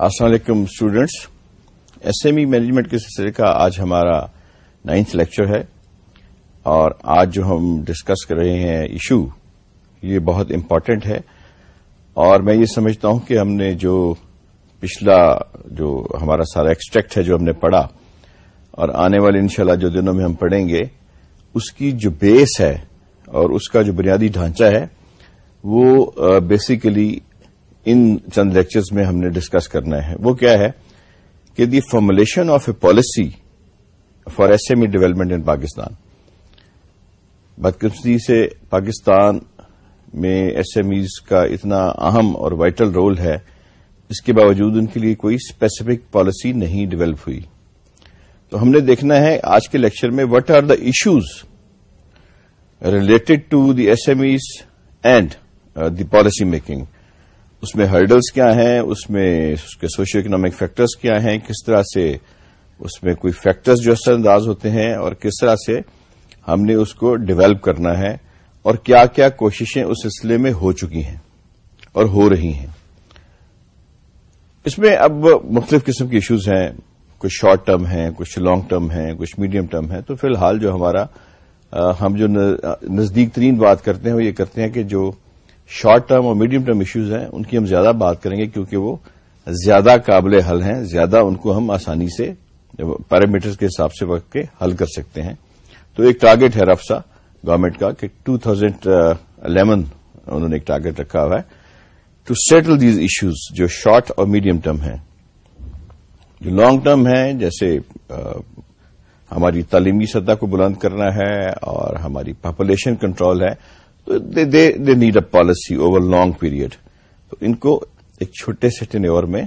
السلام علیکم students S M E management کے سلسلے کا آج ہمارا نائنتھ لیکچر ہے اور آج جو ہم ڈسکس کر رہے ہیں ایشو یہ بہت امپارٹینٹ ہے اور میں یہ سمجھتا ہوں کہ ہم نے جو پچھلا جو ہمارا سارا ایکسٹریکٹ ہے جو ہم نے پڑھا اور آنے والے انشاءاللہ جو دنوں میں ہم پڑھیں گے، اس کی جو بیس ہے اور اس کا جو بنیادی ڈھانچہ ہے، وہ بیسیکلی ان چند لیکچرز میں ہم نے ڈسکس کرنا ہے۔ وہ کیا ہے کہ the formulation of a policy for S M E development in Pakistan بدقسمتی سے پاکستان میں ایس ایم ایز کا اتنا اہم اور وائٹل رول ہے، اس کے باوجود ان کے لیے کوئی اسپیسیفک پالیسی نہیں ڈیولپ ہوئی۔ تو ہم نے دیکھنا ہے آج کے لیکچر میں what are the issues related to the S M Es and the policy making اس میں ہرڈلس کیا ہیں، اس میں اس کے سوشو اکنامک فیکٹرز کیا ہیں، کس طرح سے اس میں کوئی فیکٹرز جو اثر انداز ہوتے ہیں اور کس طرح سے ہم نے اس کو ڈیولپ کرنا ہے اور کیا کیا کوششیں اس سلسلے میں ہو چکی ہیں اور ہو رہی ہیں۔ اس میں اب مختلف قسم کے ایشوز ہیں، کچھ شارٹ ٹرم ہیں، کچھ لانگ ٹرم ہیں، کچھ میڈیم ٹرم ہیں۔ تو فی الحال جو ہمارا ہم جو نزدیک ترین بات کرتے ہیں وہ یہ کرتے ہیں کہ جو شارٹ ٹرم اور میڈیم ٹرم ایشوز ہیں، ان کی ہم زیادہ بات کریں گے کیونکہ وہ زیادہ قابل حل ہیں، زیادہ ان کو ہم آسانی سے پیرامیٹرز کے حساب سے وقت کے حل کر سکتے ہیں۔ تو ایک ٹارگیٹ ہے رفسا گورنمنٹ کا کہ ٹو تھاؤزینڈ الیون انہوں نے ایک ٹارگیٹ رکھا ہوا ہے۔ ٹو سیٹل دیز ایشوز جو شارٹ اور میڈیم ٹرم ہیں، جو لانگ ٹرم ہیں، جیسے ہماری تعلیمی سطح کو بلند کرنا ہے اور ہماری پاپولیشن کنٹرول ہے۔ They need a policy over long period تو ان کو ایک چھوٹے سے ٹینیور میں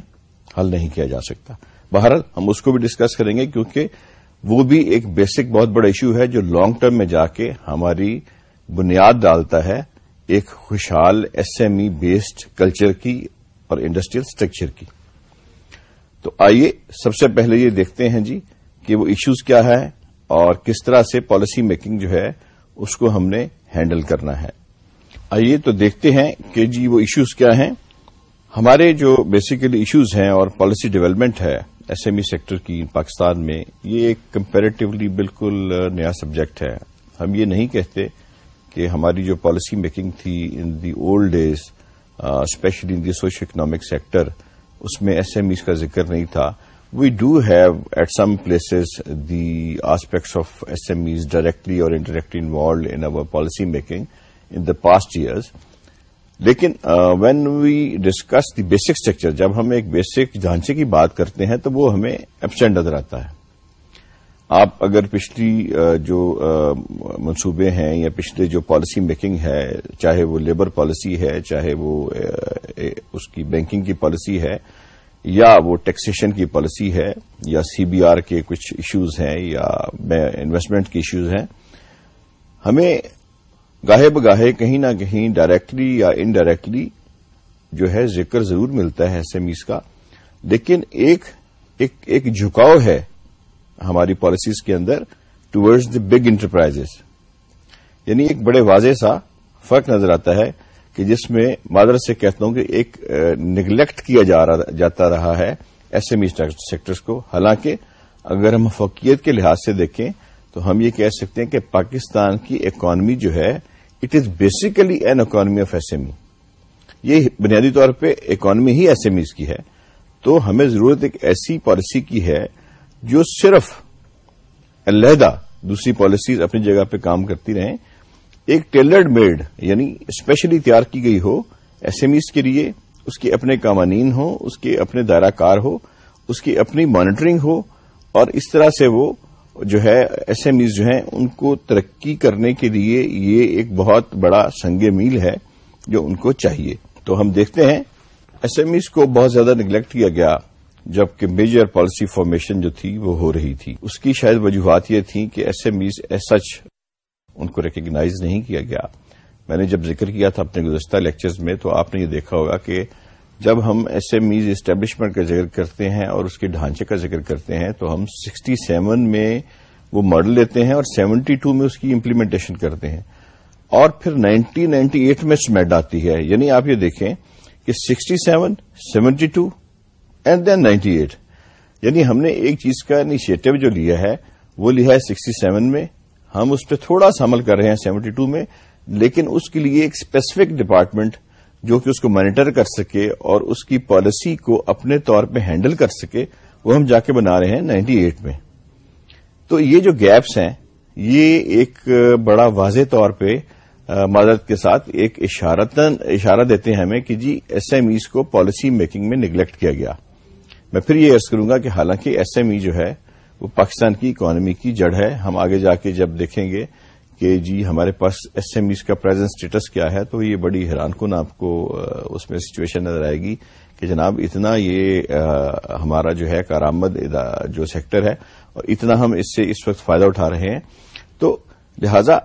حل نہیں کیا جا سکتا۔ بہرحال ہم اس کو بھی ڈسکس کریں گے کیونکہ وہ بھی ایک بیسک بہت بڑا ایشو ہے جو لانگ ٹرم میں جا کے ہماری بنیاد ڈالتا ہے ایک خوشحال S M E based culture کی اور انڈسٹریل اسٹرکچر کی۔ تو آئیے سب سے پہلے یہ دیکھتے ہیں جی کہ وہ ایشوز کیا ہے اور کس طرح سے پالیسی میکنگ جو ہے اس کو ہم نے ہینڈل کرنا ہے۔ آئیے تو دیکھتے ہیں کہ جی وہ ایشوز کیا ہیں۔ ہمارے جو بیسیکلی ایشوز ہیں اور پالیسی ڈیولپمنٹ ہے ایس ایم ای سیکٹر کی پاکستان میں، یہ ایک کمپیریٹیولی بالکل نیا سبجیکٹ ہے۔ ہم یہ نہیں کہتے کہ ہماری جو پالیسی میکنگ تھی in the old days specially in the social economic sector اس میں ایس ایم ایز کا ذکر نہیں تھا۔ We do have at some places the aspects of S M Es directly اور indirectly involved in over policy making in the past years لیکن when we discuss the basic structure جب ہم ایک basic ڈھانچے کی بات کرتے ہیں تو وہ ہمیں ایبسینٹ نظر آتا ہے آپ اگر پچھلی جو منصوبے ہیں یا پچھلے جو پالیسی میکنگ ہے، چاہے وہ لیبر پالیسی ہے، چاہے وہ اس کی بینکنگ کی پالیسی ہے یا وہ ٹیکسیشن کی پالیسی ہے یا سی بی آر کے کچھ ایشوز ہیں یا انویسٹمنٹ کے ایشوز ہیں ہمیں گاہے بگاہے کہیں نہ کہیں ڈائریکٹلی یا انڈائریکٹلی جو ہے ذکر ضرور ملتا ہے ایس ایم ایز کا۔ لیکن ایک ایک, ایک جھکاؤ ہے ہماری پالیسیز کے اندر ٹورڈز دی بگ انٹرپرائزز یعنی ایک بڑے واضح سا فرق نظر آتا ہے کہ جس میں معذرت سے کہتا ہوں کہ ایک نگلیکٹ کیا جاتا رہا ہے ایس ایم ای سیکٹرز کو۔ حالانکہ اگر ہم فوقیت کے لحاظ سے دیکھیں تو ہم یہ کہہ سکتے ہیں کہ پاکستان کی اکانمی جو ہے it is basically an economy of S M E یہ بنیادی طور پہ اکانمی ہی ایس ایم ایز کی ہے۔ تو ہمیں ضرورت ایک ایسی پالیسی کی ہے جو صرف علیحدہ دوسری پالیسیز اپنی جگہ پہ کام کرتی رہیں۔ ایک ٹیلرڈ میڈ یعنی اسپیشلی تیار کی گئی ہو ایس ایم ایز کے لیے، اس کے اپنے قوانین ہوں، اس کے اپنے دائرہ کار ہو، اس کی اپنی مانیٹرنگ ہو، اور اس طرح سے وہ جو ہے ایس ایم ایز جو ہیں، ان کو ترقی کرنے کے لیے یہ ایک بہت بڑا سنگ میل ہے جو ان کو چاہیے۔ تو ہم دیکھتے ہیں ایس ایم ایز کو بہت زیادہ نگلیکٹ کیا گیا، جبکہ میجر پالیسی فارمیشن جو تھی، وہ ہو رہی تھی۔ اس کی شاید وجوہات یہ تھیں کہ S M Es as such ان کو ریکگنائز نہیں کیا گیا۔ میں نے جب ذکر کیا تھا اپنے گزشتہ لیکچرز میں، تو آپ نے یہ دیکھا ہوگا کہ جب ہم ایس ایم ایز اسٹیبلشمنٹ کا ذکر کرتے ہیں اور اس کے ڈھانچے کا ذکر کرتے ہیں، تو ہم سکسٹی سیون میں وہ ماڈل لیتے ہیں اور سیونٹی ٹو میں اس کی امپلیمنٹیشن کرتے ہیں۔ اور پھر نائنٹین نائنٹی ایٹ میں سمیٹ آتی ہے۔ یعنی آپ یہ دیکھیں کہ sixty seven seventy two and then ninety eight یعنی ہم نے ایک چیز کا انیشیٹو جو لیا ہے، وہ لیا ہے سکسٹی سیون میں ہم اس پہ تھوڑا سا عمل کر رہے ہیں سیونٹی ٹو میں، لیکن اس کے لیے ایک اسپیسیفک ڈپارٹمنٹ جو کہ اس کو مانیٹر کر سکے اور اس کی پالیسی کو اپنے طور پہ ہینڈل کر سکے، وہ ہم جا کے بنا رہے ہیں نائنٹی ایٹ میں۔ تو یہ جو گیپس ہیں، یہ ایک بڑا واضح طور پہ مدد کے ساتھ ایک اشارہ دیتے ہیں ہمیں کہ جی ایس ایم ایز کو پالیسی میکنگ میں نگلیکٹ کیا گیا۔ میں پھر یہ ارض کروں گا کہ حالانکہ ایس ایم ای جو ہے وہ پاکستان کی اکانومی کی جڑ ہے۔ ہم آگے جا کے جب دیکھیں گے کہ جی ہمارے پاس ایس ایم ایز کا پریزنٹ اسٹیٹس کیا ہے، تو یہ بڑی حیران کن آپ کو اس میں سچویشن نظر آئے گی کہ جناب اتنا یہ ہمارا جو ہے کارآمد جو سیکٹر ہے، اور اتنا ہم اس سے اس وقت فائدہ اٹھا رہے ہیں۔ تو لہذا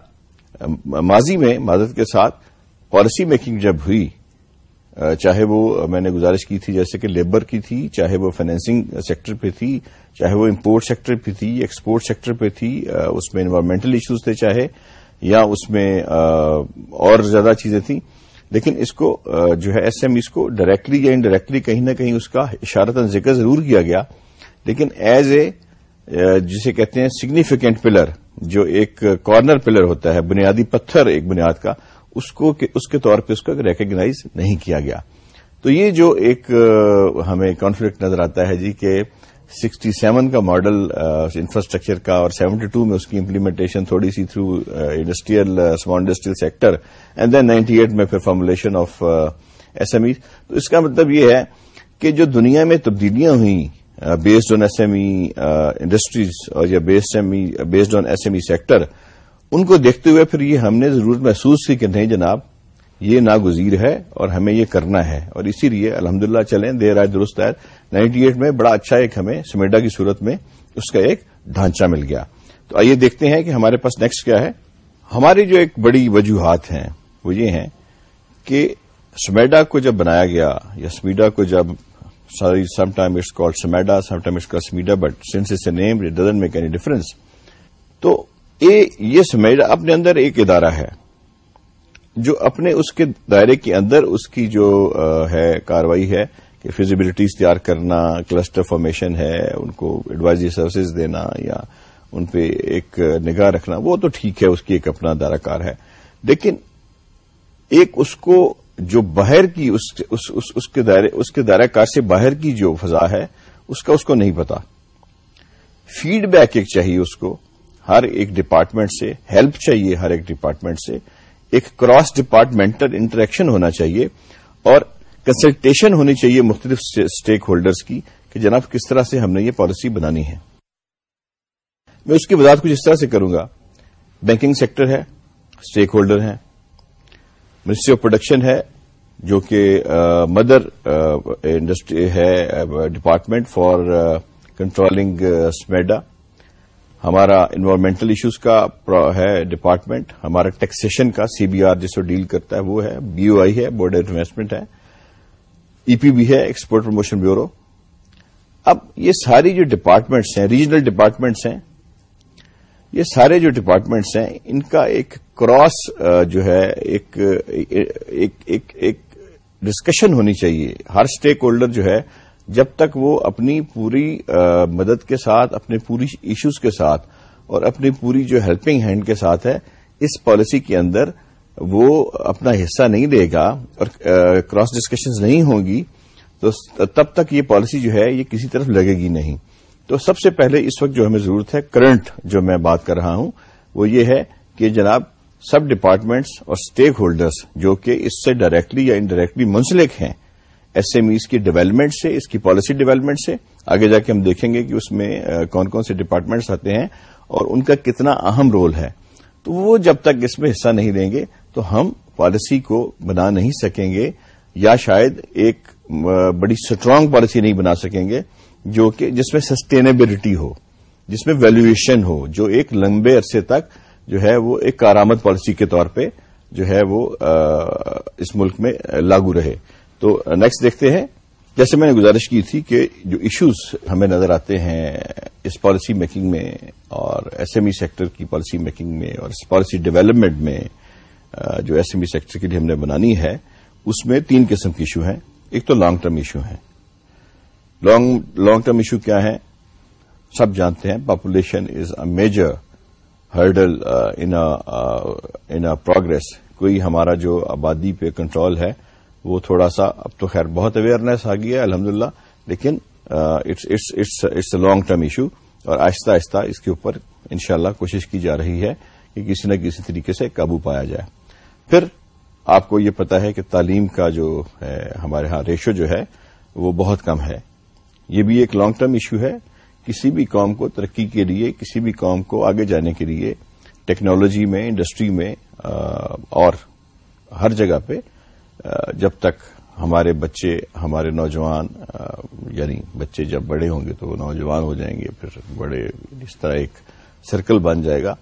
ماضی میں، معذرت کے ساتھ پالیسی میکنگ جب ہوئی چاہے وہ میں نے گزارش کی تھی جیسے کہ لیبر کی تھی، چاہے وہ فائنینسنگ سیکٹر پہ تھی، چاہے وہ امپورٹ سیکٹر پہ تھی، ایکسپورٹ سیکٹر پہ تھی اس میں انوائرمنٹل ایشوز تھے چاہے، یا اس میں اور زیادہ چیزیں تھیں۔ لیکن اس کو جو ہے ایس ایم اس کو ڈائریکٹلی یا انڈائریکٹلی کہیں نہ کہیں اس کا اشارت ذکر ضرور کیا گیا۔ لیکن ایز اے جسے کہتے ہیں سگنیفیکینٹ پلر جو ایک کارنر پلر ہوتا ہے، بنیادی پتھر ایک بنیاد کا اس کو اس کے طور پہ اس کو ریکگنائز نہیں کیا گیا۔ تو یہ جو ایک ہمیں کانفلکٹ نظر آتا ہے جی کہ سکسٹی سیون کا ماڈل انفراسٹرکچر کا اور سیونٹی ٹو میں اس کی امپلیمنٹیشن تھوڑی سی through industrial small industrial sector and then ninety eight میں پھر formulation of S M E تو اس کا مطلب یہ ہے کہ جو دنیا میں تبدیلیاں ہوئیں based on S M E industries اور یا based on S M E sector ان کو دیکھتے ہوئے پھر یہ ہم نے ضرورت محسوس کی کہ نہیں جناب، یہ ناگزیر ہے اور ہمیں یہ کرنا ہے۔ اور اسی لیے الحمد للہ چلیں، دیر آئے درست آئے۔ نائنٹی ایٹ میں بڑا اچھا ایک ہمیں سمیڈا کی صورت میں اس کا ایک ڈھانچہ مل گیا۔ تو آئیے دیکھتے ہیں کہ ہمارے پاس نیکسٹ کیا ہے۔ ہماری جو ایک بڑی وجوہات ہیں، وہ یہ ہیں کہ سمیڈا کو جب بنایا گیا یا سمیڈا کو جب sorry some time it's call SMEDA some time it's کا SMEDA but since it's a name it doesn't make any difference تو یہ سمیڈا اپنے اندر ایک ادارہ ہے۔ جو اپنے اس کے دائرے کے اندر اس کی جو ہے کاروائی ہے کہ فیزیبلٹیز تیار کرنا کلسٹر فارمیشن ہے ان کو ایڈوائزری سروسز دینا یا ان پہ ایک نگاہ رکھنا وہ تو ٹھیک ہے اس کی ایک اپنا دائرہ کار ہے۔ لیکن ایک اس کو جو باہر کی اس, اس, اس, اس کے دائرے اس کے دائرہ کار سے باہر کی جو فضا ہے اس کا اس کو نہیں پتا۔ فیڈ بیک ایک چاہیے اس کو۔ ہر ایک ڈپارٹمنٹ سے ہیلپ چاہیے ہر ایک ڈپارٹمنٹ سے۔ ایک کراس ڈپارٹمنٹل انٹریکشن ہونا چاہیے اور کنسلٹیشن ہونی چاہیے مختلف اسٹیک ہولڈرز کی کہ جناب کس طرح سے ہم نے یہ پالیسی بنانی ہے۔ میں اس کی وضاحت کچھ اس طرح سے کروں گا۔ بینکنگ سیکٹر ہے اسٹیک ہولڈر ہیں۔ منسٹری آف پروڈکشن ہے، جو کہ مدر انڈسٹری ہے ڈپارٹمنٹ فار کنٹرولنگ اسمیڈا ہمارا انوائرمنٹل ایشوز کا ہے ڈپارٹمنٹ ہمارا ٹیکسیشن کا سی بی آر جس کو ڈیل کرتا ہے، وہ ہے بی او آئی ہے بورڈ آف انویسٹمنٹ ہے ای پی بی ہے ایکسپورٹ پروموشن بیورو اب یہ ساری جو ڈپارٹمنٹس ہیں ریجنل ڈپارٹمنٹس ہیں، یہ سارے جو ڈپارٹمنٹس ہیں، ان کا ایک کراس جو ہے، ایک ڈسکشن ہونی چاہیے۔ ہر اسٹیک ہولڈر جو ہے جب تک وہ اپنی پوری مدد کے ساتھ، اپنے پوری ایشوز کے ساتھ اور اپنی پوری جو ہیلپنگ ہینڈ کے ساتھ ہے، اس پالیسی کے اندر وہ اپنا حصہ نہیں دے گا اور کراس ڈسکشنز نہیں ہوں گی، تو تب تک یہ پالیسی جو ہے، یہ کسی طرف لگے گی نہیں۔ تو سب سے پہلے اس وقت جو ہمیں ضرورت ہے کرنٹ جو میں بات کر رہا ہوں، وہ یہ ہے کہ جناب سب ڈپارٹمنٹس اور اسٹیک ہولڈرز جو کہ اس سے ڈائریکٹلی یا انڈائریکٹلی منسلک ہیں ایس ایم ایز کی ڈیولپمنٹ سے، اس کی پالیسی ڈیولپمنٹ سے، آگے جا کے ہم دیکھیں گے کہ اس میں کون کون سے ڈپارٹمنٹس آتے ہیں اور ان کا کتنا اہم رول ہے۔ تو وہ جب تک اس میں حصہ نہیں دیں گے تو ہم پالیسی کو بنا نہیں سکیں گے یا شاید ایک بڑی اسٹرانگ پالیسی نہیں بنا سکیں گے جو کہ جس میں سسٹینیبلٹی ہو، جس میں ویلویشن ہو، جو ایک لمبے عرصے تک جو ہے وہ ایک کارآمد پالیسی کے طور پہ جو ہے وہ اس ملک میں لاگو رہے۔ تو نیکسٹ دیکھتے ہیں۔ جیسے میں نے گزارش کی تھی کہ جو ایشوز ہمیں نظر آتے ہیں اس پالیسی میکنگ میں اور ایس ایم ای سیکٹر کی پالیسی میکنگ میں اور اس پالیسی ڈیولپمنٹ میں جو ایس ایم ای سیکٹر کے لیے ہم نے بنانی ہے، اس میں تین قسم کے ایشو ہیں۔ ایک تو لانگ ٹرم ایشو ہیں۔ لانگ ٹرم ایشو کیا ہے سب جانتے ہیں۔ Population is a major hurdle in progress کوئی ہمارا جو آبادی پہ کنٹرول ہے وہ تھوڑا سا اب تو خیر بہت اویئرنیس آ گئی ہے الحمد لیکن it's a long term issue اور آہستہ آہستہ اس کے اوپر انشاءاللہ کوشش کی جا رہی ہے کہ کسی نہ کسی طریقے سے قابو پایا جائے۔ پھر آپ کو یہ پتا ہے کہ تعلیم کا جو ہے، ہمارے ہاں ریشو جو ہے، وہ بہت کم ہے۔ یہ بھی ایک لانگ ٹرم ایشو ہے۔ کسی بھی قوم کو ترقی کے لیے، کسی بھی قوم کو آگے جانے کے لیے ٹیکنالوجی میں انڈسٹری میں اور ہر جگہ پہ جب تک ہمارے بچے، ہمارے نوجوان یعنی بچے جب بڑے ہوں گے تو وہ نوجوان ہو جائیں گے، پھر بڑے اس طرح ایک سرکل بن جائے گا۔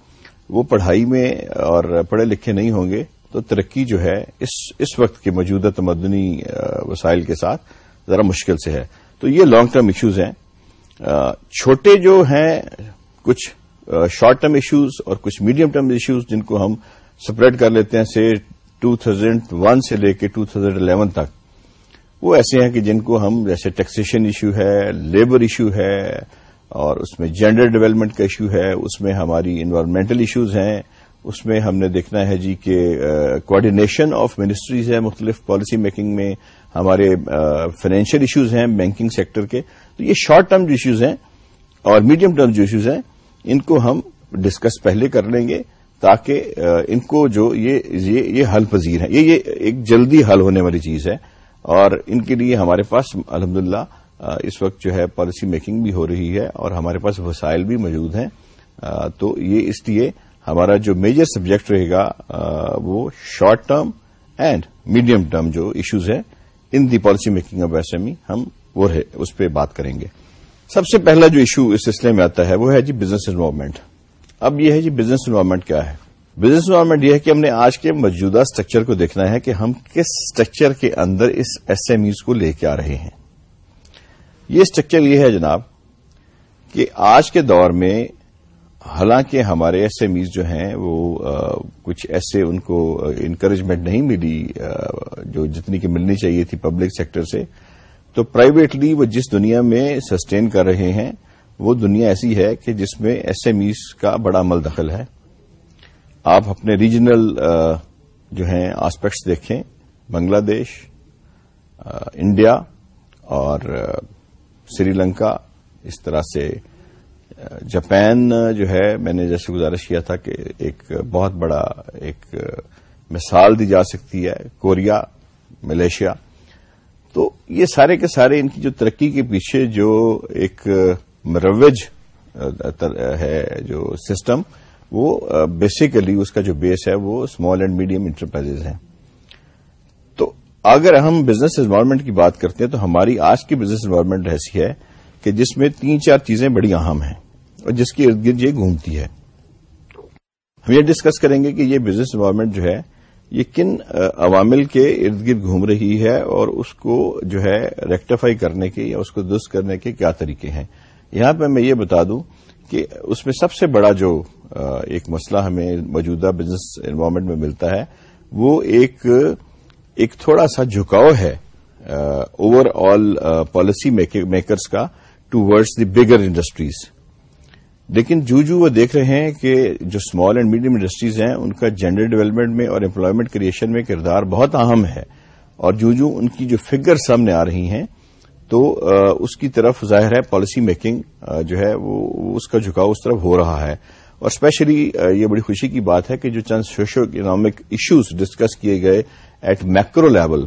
وہ پڑھائی میں اور پڑھے لکھے نہیں ہوں گے تو ترقی جو ہے اس اس وقت کے موجودہ تمدنی وسائل کے ساتھ ذرا مشکل سے ہے۔ تو یہ لانگ ٹرم ایشوز ہیں۔ چھوٹے جو ہیں، کچھ شارٹ ٹرم ایشوز اور کچھ میڈیم ٹرم ایشوز جن کو ہم سپریٹ کر لیتے ہیں سے ٹو تھاؤزینڈ ون سے لے کے ٹو تھاؤزینڈ الیون تک، وہ ایسے ہیں کہ جن کو ہم جیسے ٹیکسیشن ایشو ہے لیبر ایشو ہے، اور اس میں جینڈر ڈیولپمنٹ کا ایشو ہے، اس میں ہماری انوائرمنٹل ایشوز ہیں، اس میں ہم نے دیکھنا ہے جی کہ کوآڈینیشن آف منسٹریز ہے مختلف پالیسی میکنگ میں، ہمارے فائنینشیل ایشوز ہیں بینکنگ سیکٹر کے۔ تو یہ شارٹ ٹرم جو ایشوز ہیں اور میڈیم ٹرم جو ایشوز ہیں، ان کو ہم ڈسکس پہلے کر لیں گے۔ تاکہ ان کو جو یہ حل پذیر ہے یہ یہ ایک جلدی حل ہونے والی چیز ہے اور ان کے لیے ہمارے پاس الحمدللہ اس وقت جو ہے پالیسی میکنگ بھی ہو رہی ہے اور ہمارے پاس وسائل بھی موجود ہیں۔ تو یہ اس لیے ہمارا جو میجر سبجیکٹ رہے گا وہ short term and medium term جو ایشوز ہیں، in the policy making of S M E ہم وہ اس پہ بات کریں گے۔ سب سے پہلا جو ایشو اس سلسلے میں آتا ہے وہ ہے جی بزنس انوالومنٹ اب یہ ہے جی بزنس انوالومنٹ کیا ہے۔ بزنس انوالومنٹ یہ ہے کہ ہم نے آج کے موجودہ اسٹرکچر کو دیکھنا ہے کہ ہم کس اسٹرکچر کے اندر اس ایس ایم ایز کو لے کے آ رہے ہیں۔ یہ اسٹرکچر یہ ہے جناب کہ آج کے دور میں حالانکہ ہمارے ایس ایم ایز جو ہیں وہ کچھ ایسے ان کو انکریجمنٹ نہیں ملی جو جتنی کی ملنی چاہیے تھی پبلک سیکٹر سے، تو پرائیویٹلی وہ جس دنیا میں سسٹین کر رہے ہیں وہ دنیا ایسی ہے کہ جس میں ایس ایم ایز کا بڑا عمل دخل ہے۔ آپ اپنے ریجنل جو ہیں آسپیکٹس دیکھیں، بنگلہ دیش انڈیا اور سری لنکا، اس طرح سے جاپان جو ہے، میں نے جیسے گزارش کیا تھا کہ ایک بہت بڑا ایک مثال دی جا سکتی ہے، کوریا، ملیشیا۔ تو یہ سارے کے سارے ان کی جو ترقی کے پیچھے جو ایک مروج ہے جو سسٹم، وہ بیسیکلی اس کا جو بیس ہے، وہ اسمال اینڈ میڈیم انٹرپرائز ہیں۔ تو اگر ہم بزنس انوائرمنٹ کی بات کرتے ہیں، تو ہماری آج کی بزنس انوائرمنٹ ایسی ہے کہ جس میں تین چار چیزیں بڑی اہم ہیں اور جس کی ارد گرد یہ گھومتی ہے۔ ہم یہ ڈسکس کریں گے کہ یہ بزنس انوائرمنٹ جو ہے، یہ کن عوامل کے ارد گرد گھوم رہی ہے اور اس کو جو ہے ریکٹیفائی کرنے کے یا اس کو درست کرنے کے کیا طریقے ہیں۔ یہاں پہ میں یہ بتا دوں کہ اس میں سب سے بڑا جو ایک مسئلہ ہمیں موجودہ بزنس انوائرمنٹ میں ملتا ہے، وہ ایک ایک تھوڑا سا جھکاؤ ہے اوور آل پالیسی میکرز کا towards the bigger industries لیکن جو جو وہ دیکھ رہے ہیں کہ جو اسمال اینڈ میڈیم انڈسٹریز ہیں، ان کا جینڈر ڈیولپمنٹ میں اور امپلائمنٹ کریشن میں کردار بہت اہم ہے۔ اور جو جو ان کی جو فگر سامنے آ رہی ہیں تو اس کی طرف ظاہر ہے پالیسی میکنگ جو ہے، وہ اس کا جھکاؤ اس طرف ہو رہا ہے۔ اور اسپیشلی یہ بڑی خوشی کی بات ہے کہ جو چند سوشو اکنامک ایشوز ڈسکس کیے گئے ایٹ میکرو لیول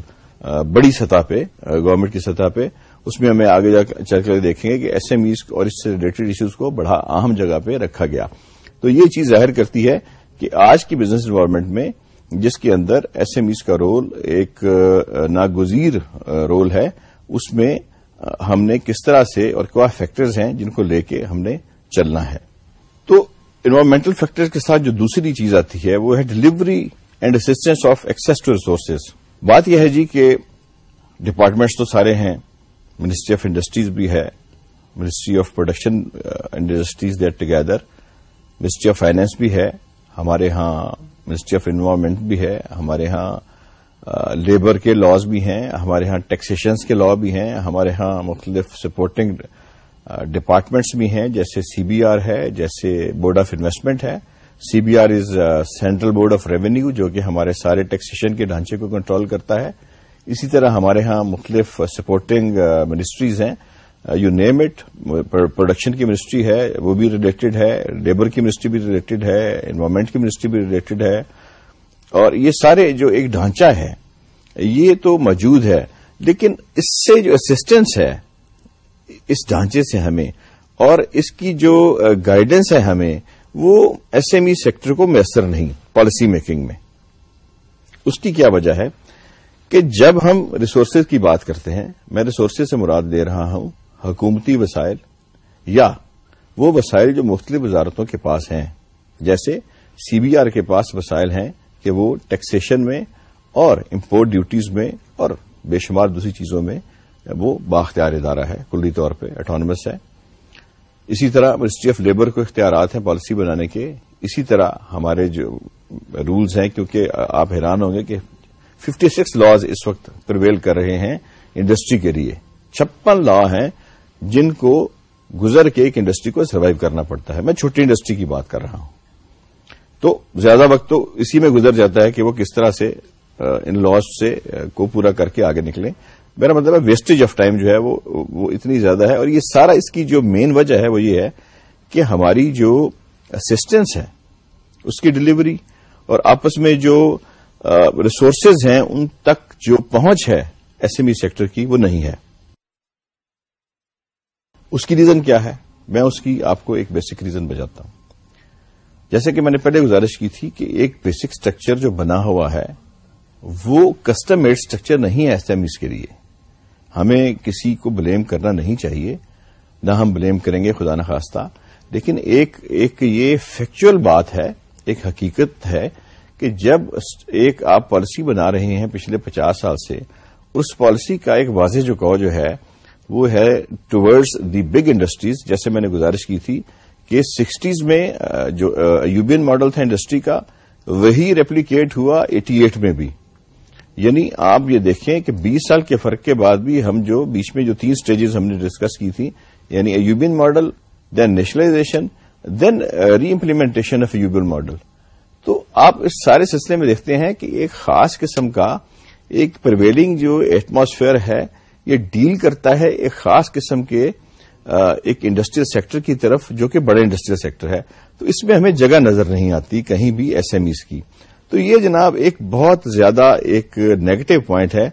بڑی سطح پہ گورنمنٹ کی سطح پہ، اس میں ہمیں آگے جا چل کر دیکھیں گے کہ ایس ایم ایز اور اس سے ریلیٹڈ ایشوز کو بڑا اہم جگہ پہ رکھا گیا۔ تو یہ چیز ظاہر کرتی ہے کہ آج کی بزنس انوائرمنٹ میں جس کے اندر ایس ایم ایز کا رول ایک ناگزیر رول ہے، اس میں ہم نے کس طرح سے اور کیا فیکٹرز ہیں جن کو لے کے ہم نے چلنا ہے۔ تو انوائرمنٹل فیکٹر کے ساتھ جو دوسری چیز آتی ہے وہ ہے delivery and assistance of access to resources بات یہ ہے جی کہ ڈپارٹمنٹس تو سارے ہیں منسٹری آف انڈسٹریز بھی ہے ministry of production industries there together ministry of finance بھی ہے، ہمارے ہاں منسٹری آف انوائرمنٹ بھی ہے، ہمارے ہاں لیبر کے لاز بھی ہیں، ہمارے ہاں ٹیکسیشنز کے لا بھی ہیں، ہمارے ہاں مختلف سپورٹنگ ڈپارٹمنٹس بھی ہیں، جیسے سی بی آر ہے، جیسے بورڈ آف انویسٹمنٹ ہے۔ C B R is central board of revenue جو کہ ہمارے سارے ٹیکسیشن کے ڈھانچے کو کنٹرول کرتا ہے۔ اسی طرح ہمارے ہاں مختلف سپورٹنگ منسٹریز ہیں۔ یو نیم اٹ پروڈکشن کی منسٹری ہے، وہ بھی ریلیٹڈ ہے لیبر کی منسٹری بھی ریلیٹڈ ہے انوائرمنٹ کی منسٹری بھی ریلیٹڈ ہے۔ اور یہ سارے جو ایک ڈھانچہ ہے، یہ تو موجود ہے، لیکن اس سے جو اسسٹنس ہے، اس ڈھانچے سے ہمیں اور اس کی جو گائیڈنس ہے ہمیں، وہ ایس ایم ای سیکٹر کو میسر نہیں پالیسی میکنگ میں۔ اس کی کیا وجہ ہے؟ کہ جب ہم ریسورسز کی بات کرتے ہیں، میں ریسورسز سے مراد دے رہا ہوں، حکومتی وسائل، یا وہ وسائل جو مختلف وزارتوں کے پاس ہیں، جیسے سی بی آر کے پاس وسائل ہیں کہ وہ ٹیکسیشن میں اور امپورٹ ڈیوٹیز میں اور بے شمار دوسری چیزوں میں وہ باختیار ادارہ ہے، کلی طور پہ اٹانومس ہے۔ اسی طرح منسٹری آف لیبر کو اختیارات ہیں پالیسی بنانے کے۔ اسی طرح ہمارے جو رولز ہیں، کیونکہ آپ حیران ہوں گے کہ ففٹی سکس لاز اس وقت پرویل کر رہے ہیں انڈسٹری کے لیے۔ چھپن لا ہیں جن کو گزر کے ایک انڈسٹری کو سروائو کرنا پڑتا ہے۔ میں چھوٹی انڈسٹری کی بات کر رہا ہوں۔ تو زیادہ وقت تو اسی میں گزر جاتا ہے کہ وہ کس طرح سے ان لاس سے کو پورا کر کے آگے نکلیں۔ میرا مطلب ہے ویسٹیج آف ٹائم جو ہے وہ وہ اتنی زیادہ ہے اور یہ سارا اس کی جو مین وجہ ہے وہ یہ ہے کہ ہماری جو اسسٹنس ہے، اس کی ڈلیوری اور آپس میں جو ریسورسز ہیں، ان تک جو پہنچ ہے ایس ایم ای سیکٹر کی وہ نہیں ہے۔ اس کی ریزن کیا ہے؟ میں اس کی آپ کو ایک بیسک ریزن بجاتا ہوں۔ جیسے کہ میں نے پہلے گزارش کی تھی کہ ایک بیسک اسٹرکچر جو بنا ہوا ہے، وہ کسٹم میڈ اسٹرکچر نہیں ہے ایس ایم ایز کے لیے۔ ہمیں کسی کو بلیم کرنا نہیں چاہیے۔ نہ ہم بلیم کریں گے، خدا نخواستہ۔ لیکن ایک ایک یہ فیکچل بات ہے، ایک حقیقت ہے کہ جب ایک آپ پالیسی بنا رہے ہیں پچھلے پچاس سال سے، اس پالیسی کا ایک واضح جو کہ جو ہے، وہ ہے ٹورڈز دی بگ انڈسٹریز جیسے میں نے گزارش کی تھی کہ سکسٹیز میں جو یوبین ماڈل تھا انڈسٹری کا، وہی ریپلیکیٹ ہوا ایٹی ایٹ میں بھی۔ یعنی آپ یہ دیکھیں کہ بیس سال کے فرق کے بعد بھی ہم جو، بیچ میں جو تین سٹیجز ہم نے ڈسکس کی تھی یعنی Ayubian model then nationalization then re implementation of Ayubian model. تو آپ اس سارے سلسلے میں دیکھتے ہیں کہ ایک خاص قسم کا ایک پرویلنگ جو ایٹماسفیئر ہے، یہ ڈیل کرتا ہے ایک خاص قسم کے ایک انڈسٹریل سیکٹر کی طرف جو کہ بڑے انڈسٹریل سیکٹر ہے۔ تو اس میں ہمیں جگہ نظر نہیں آتی کہیں بھی ایس ایم ایز کی۔ تو یہ جناب ایک بہت زیادہ ایک نیگیٹو پوائنٹ ہے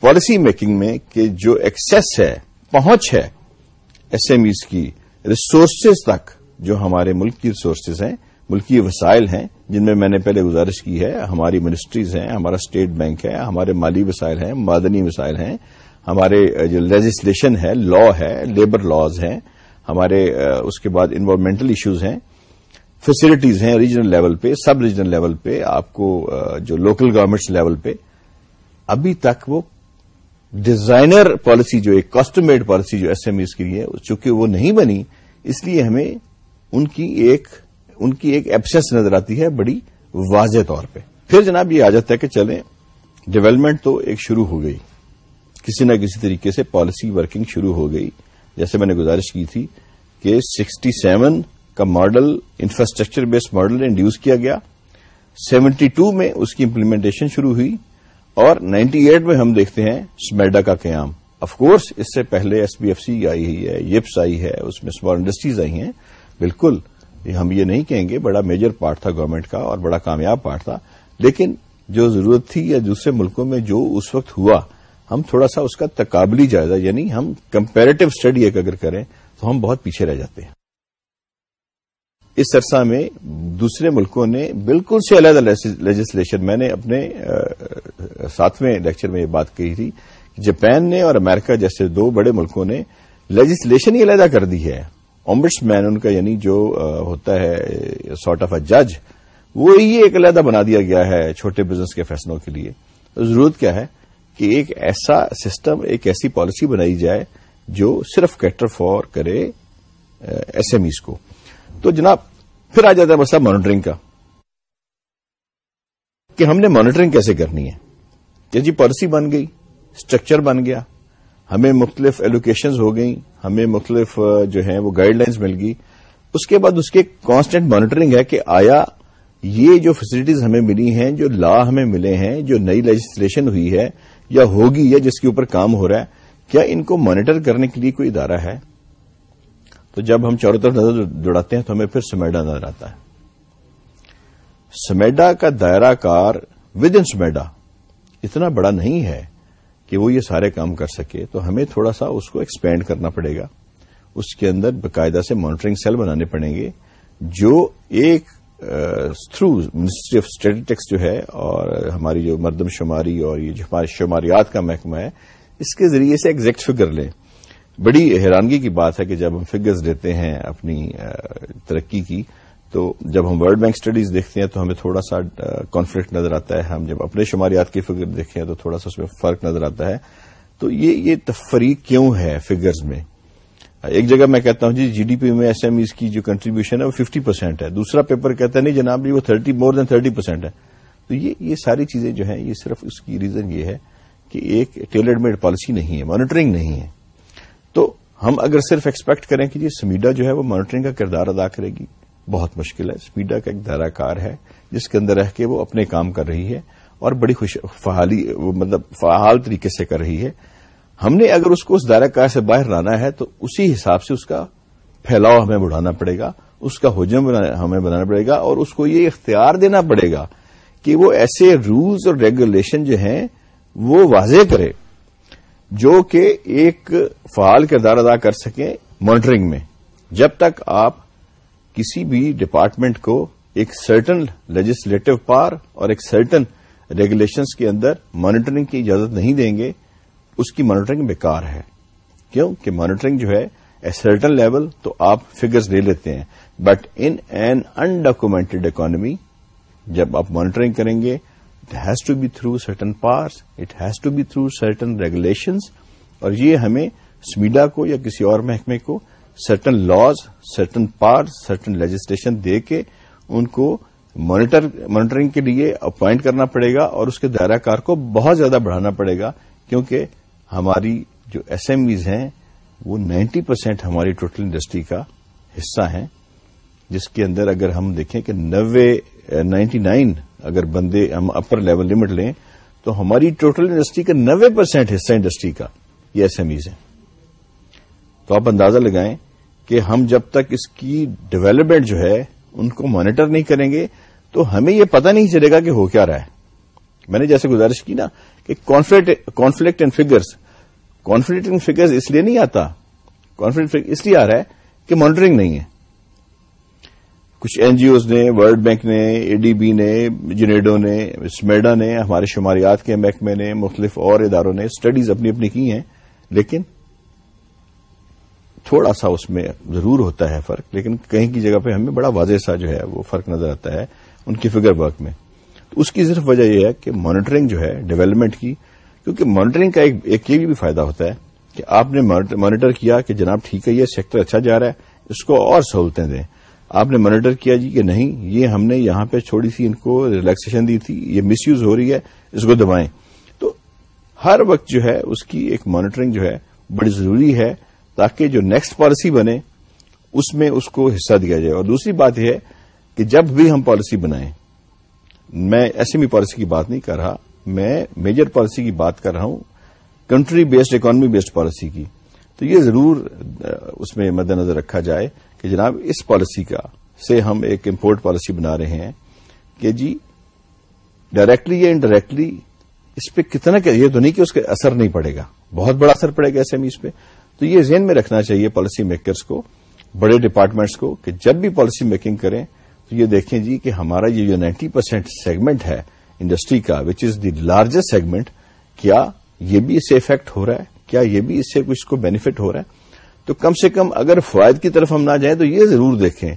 پالیسی میکنگ میں کہ جو ایکسس ہے، پہنچ ہے ایس ایم ایز کی ریسورسز تک، جو ہمارے ملک کی ریسورسز ہیں ملکی وسائل ہیں، جن میں میں نے پہلے گزارش کی ہے، ہماری منسٹریز ہیں، ہمارا اسٹیٹ بینک ہے، ہمارے مالی وسائل ہیں، معدنی وسائل ہیں۔ ہمارے جو لیجسلیشن ہے لا ہے لیبر لاز ہیں، ہمارے اس کے بعد انوائرمنٹل ایشوز ہیں فیسلٹیز ہیں ریجنل لیول پہ سب ریجنل لیول پہ، آپ کو جو لوکل گورنمنٹس لیول پہ، ابھی تک وہ ڈیزائنر پالیسی جو ایک کاسٹمیڈ پالیسی جو ایس ایم ایز کی ہے چونکہ وہ نہیں بنی، اس لیے ہمیں ان کی ایک، ان کی ایک ایبسنس نظر آتی ہے بڑی واضح طور پہ۔ پھر جناب یہ آ جاتا ہے کہ چلیں ڈیولپمنٹ تو ایک شروع ہو گئی۔ کسی نہ کسی طریقے سے پالیسی ورکنگ شروع ہو گئی۔ جیسے میں نے گزارش کی تھی کہ سکسٹی سیون کا model infrastructure based model induce کیا گیا۔ سیونٹی ٹو میں اس کی امپلیمنٹیشن شروع ہوئی اور نائنٹی ایٹ میں ہم دیکھتے ہیں سمیڈا کا قیام۔ آف کورس اس سے پہلے S B F C I ہوئی ہے، یپس آئی ہے، اس میں اسمال انڈسٹریز آئی ہیں۔ بالکل، ہم یہ نہیں کہیں گے بڑا میجر پارٹ تھا گورنمنٹ کا اور بڑا کامیاب پارٹ تھا۔ لیکن جو ضرورت تھی یا دوسرے ملکوں میں جو اس وقت ہوا ہم تھوڑا سا اس کا تقابلی جائزہ یعنی ہم کمپیریٹو اسٹڈی ایک اگر کریں تو ہم بہت پیچھے رہ جاتے ہیں۔ اس عرصہ میں دوسرے ملکوں نے بالکل سے علیحدہ لیجسلیشن میں نے اپنے ساتویں لیکچر میں یہ بات کہی تھی کہ جاپان نے اور امریکہ جیسے دو بڑے ملکوں نے لیجسلیشن ہی علیحدہ کر دی ہے۔ امبٹس مین ان کا یعنی جو ہوتا ہے سارٹ آف اے جج وہ ہی ایک علیحدہ بنا دیا گیا ہے چھوٹے بزنس کے فیصلوں کے لیے۔ ضرورت کیا ہے؟ کہ ایک ایسا سسٹم، ایک ایسی پالیسی بنائی جائے جو صرف کیٹر فار کرے ایس ایم ایز کو۔ تو جناب، پھر آ جاتا ہے مسئلہ مانیٹرنگ کا۔ کہ ہم نے مانیٹرنگ کیسے کرنی ہے؟ کہ جی پالیسی بن گئی اسٹرکچر بن گیا، ہمیں مختلف ایلوکیشنز ہو گئیں، ہمیں مختلف جو ہیں وہ گائیڈ لائنز مل گئی۔ اس کے بعد اس کے کانسٹنٹ مانیٹرنگ ہے کہ آیا یہ جو فیسلٹیز ہمیں ملی ہیں، جو لا ہمیں ملے ہیں، جو نئی لیجسلیشن ہوئی ہے یا ہوگی یا جس کے اوپر کام ہو رہا ہے، کیا ان کو مانیٹر کرنے کے لیے کوئی ادارہ ہے؟ تو جب ہم چاروں طرف نظر دوڑاتے ہیں تو ہمیں پھر سمیڈا نظر آتا ہے۔ سمیڈا کا دائرہ کار ود ان سمیڈا، اتنا بڑا نہیں ہے کہ وہ یہ سارے کام کر سکے، تو ہمیں تھوڑا سا اس کو ایکسپینڈ کرنا پڑے گا۔ اس کے اندر باقاعدہ سے مانیٹرنگ سیل بنانے پڑیں گے، جو ایک تھرو منسٹری آف اسٹیٹکس جو ہے اور ہماری جو مردم شماری اور یہ جو ہمارے شماریات کا محکمہ ہے، اس کے ذریعے سے ایگزیکٹ فگر لیں۔ بڑی حیرانگی کی بات ہے کہ جب ہم فگرز لیتے ہیں اپنی ترقی کی، تو جب ہم ورلڈ بینک اسٹڈیز دیکھتے ہیں تو ہمیں تھوڑا سا کانفلکٹ نظر آتا ہے۔ ہم جب اپنے شماریات کی فگر دیکھتے ہیں تو تھوڑا سا اس میں فرق نظر آتا ہے۔ تو یہ یہ تفریق کیوں ہے فگرز میں؟ ایک جگہ میں کہتا ہوں جی جی ڈی پی میں ایس ایم ایز کی جو کنٹریبیوشن ہے وہ ففٹی پرسینٹ ہے۔ دوسرا پیپر کہتا ہے نہیں جناب جی وہ thirty more than thirty percent ہے۔ تو یہ یہ ساری چیزیں جو ہیں، یہ صرف اس کی ریزن یہ ہے کہ ایک ٹیلر میڈ پالیسی نہیں ہے مانیٹرنگ نہیں ہے۔ تو ہم اگر صرف ایکسپیکٹ کریں کہ یہ سمیڈا جو ہے وہ مانیٹرنگ کا کردار ادا کرے گی۔ بہت مشکل ہے۔ سمیڈا کا ایک دائرہ کار ہے، جس کے اندر رہ کے وہ اپنے کام کر رہی ہے اور بڑی خوش، فعالی مطلب فعال طریقے سے کر رہی ہے۔ ہم نے اگر اس کو اس دائرہ کار سے باہر لانا ہے تو اسی حساب سے اس کا پھیلاؤ ہمیں بڑھانا پڑے گا، اس کا حجم ہمیں بنانا پڑے گا اور اس کو یہ اختیار دینا پڑے گا کہ وہ ایسے رولز اور ریگولیشن جو ہیں وہ واضح کرے جو کہ ایک فعال کردار ادا کر سکیں مانیٹرنگ میں۔ جب تک آپ کسی بھی ڈپارٹمنٹ کو ایک سرٹن لیجسلیٹو پار اور ایک سرٹن ریگولیشنز کے اندر مانیٹرنگ کی اجازت نہیں دیں گے اس کی مانیٹرنگ بیکار ہے۔ کیوں؟ کہ مانیٹرنگ جو ہے اے سرٹن لیول تو آپ فگرز لے لیتے ہیں۔ But in an undocumented economy جب آپ مانیٹرنگ کریں گے it has to be through certain powers it has to be through certain regulations اور یہ ہمیں سمیڈا کو یا کسی اور محکمے کو certain laws certain powers certain legislation دے کے ان کو مانیٹرنگ کے لیے اپوائنٹ کرنا پڑے گا اور اس کے دائرہ کار کو بہت زیادہ بڑھانا پڑے گا۔ کیونکہ ہماری جو ایس ایم ایز ہیں، وہ نائنٹی پرسینٹ ہماری ٹوٹل انڈسٹری کا حصہ ہیں۔ جس کے اندر اگر ہم دیکھیں کہ نوے نائنٹی نائن اگر بندے ہم اپر لیول لمٹ لیں، تو ہماری ٹوٹل انڈسٹری کا نوے پرسینٹ حصہ انڈسٹری کا، یہ ایس ایم ایز ہیں۔ تو آپ اندازہ لگائیں کہ ہم جب تک اس کی ڈیولپمنٹ جو ہے، ان کو مانیٹر نہیں کریں گے، تو ہمیں یہ پتہ نہیں چلے گا کہ ہو کیا رہا ہے۔ میں نے جیسے گزارش کی نا کہ conflict and figures conflict and figures اس لیے نہیں آتا. کانفلکٹ اس لیے آ رہا ہے کہ مانیٹرنگ نہیں ہے. کچھ این جی اوز نے ورلڈ بینک نے اے ڈی بی نے جنیڈو نے اسمیڈا نے، ہمارے شماریات کے محکمے نے، مختلف اور اداروں نے اسٹڈیز اپنی اپنی کی ہیں. لیکن تھوڑا سا اس میں ضرور ہوتا ہے فرق. لیکن کہیں کی جگہ پہ ہمیں بڑا واضح سا جو ہے وہ فرق نظر آتا ہے ان کی فگر ورک میں. تو اس کی صرف وجہ یہ ہے کہ مانیٹرنگ جو ہے ڈیولپمنٹ کی کیونکہ مانیٹرنگ کا ایک یہ بھی فائدہ ہوتا ہے کہ آپ نے مانیٹر کیا کہ جناب ٹھیک ہے، یہ سیکٹر اچھا جا رہا ہے، اس کو اور سہولتیں دیں۔ آپ نے مانیٹر کیا جی کہ نہیں، یہ ہم نے یہاں پہ چھوڑی سی ان کو ریلیکسیشن دی تھی، یہ مس یوز ہو رہی ہے، اس کو دبائیں۔ تو ہر وقت جو ہے، اس کی ایک مانیٹرنگ جو ہے، بڑی ضروری ہے تاکہ جو نیکسٹ پالیسی بنے، اس میں اس کو حصہ دیا جائے۔ اور دوسری بات یہ ہے کہ جب بھی ہم پالیسی بنائیں، میں ایس ایم ای پالیسی کی بات نہیں کر رہا میں میجر پالیسی کی بات کر رہا ہوں country based economy based policy کی۔ تو یہ ضرور اس میں مد نظر رکھا جائے کہ جناب اس پالیسی کا سے ہم ایک امپورٹ پالیسی بنا رہے ہیں کہ جی ڈائریکٹلی یا انڈائریکٹلی اس پہ کتنا یہ تو نہیں کہ اس کا اثر نہیں پڑے گا، بہت بڑا اثر پڑے گا ایس ایم ایز پہ۔ تو یہ ذہن میں رکھنا چاہیے پالیسی میکرز کو، بڑے ڈپارٹمنٹس کو، کہ جب بھی پالیسی میکنگ کریں تو یہ دیکھیں جی کہ ہمارا یہ جو نائنٹی پرسینٹ سیگمنٹ ہے انڈسٹری کا which is the largest segment کیا یہ بھی اس سے افیکٹ ہو رہا ہے؟ کیا یہ بھی اس سے کچھ کو بینیفٹ ہو رہا ہے؟ تو کم سے کم اگر فوائد کی طرف ہم نہ جائیں تو یہ ضرور دیکھیں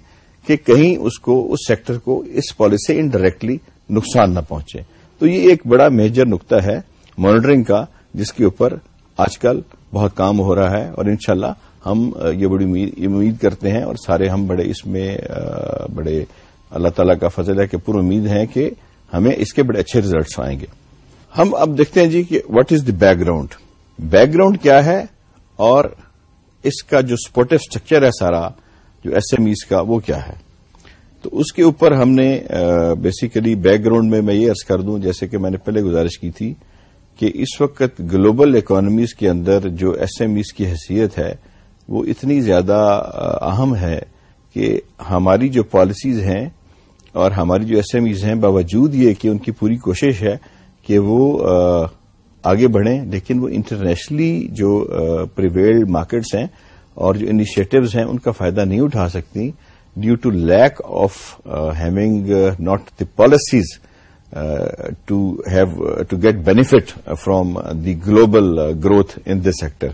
کہ کہیں اس کو، اس سیکٹر کو، اس پالیسی سے انڈائریکٹلی نقصان نہ پہنچے۔ تو یہ ایک بڑا میجر نقطہ ہے مانیٹرنگ کا، جس کے اوپر آج کل بہت کام ہو رہا ہے۔ اور انشاءاللہ ہم یہ بڑی امید کرتے ہیں اور سارے ہم بڑے اس میں بڑے اللہ تعالیٰ کا فضل ہے کہ پر امید ہے کہ ہمیں اس کے بڑے اچھے ریزلٹس آئیں گے۔ ہم اب دیکھتے ہیں جی کہ what is the background background کیا ہے اور اس کا جو سپورٹو اسٹرکچر ہے سارا، جو ایس ایم ایز کا، وہ کیا ہے۔ تو اس کے اوپر ہم نے بیسیکلی بیک گراؤنڈ میں میں یہ ارض کر دوں، جیسے کہ میں نے پہلے گزارش کی تھی کہ اس وقت گلوبل اکانومیز کے اندر جو ایس ایم ایز کی حیثیت ہے، وہ اتنی زیادہ اہم ہے کہ ہماری جو پالیسیز ہیں اور ہماری جو ایس ایم ایز ہیں باوجود یہ کہ ان کی پوری کوشش ہے کہ وہ آگے بڑھیں، لیکن وہ انٹرنیشنلی جو پریویلڈ مارکیٹس ہیں اور جو انیشیٹوز ہیں، ان کا فائدہ نہیں اٹھا سکتی due to lack of having not the policies to have to get benefit from the global growth in this sector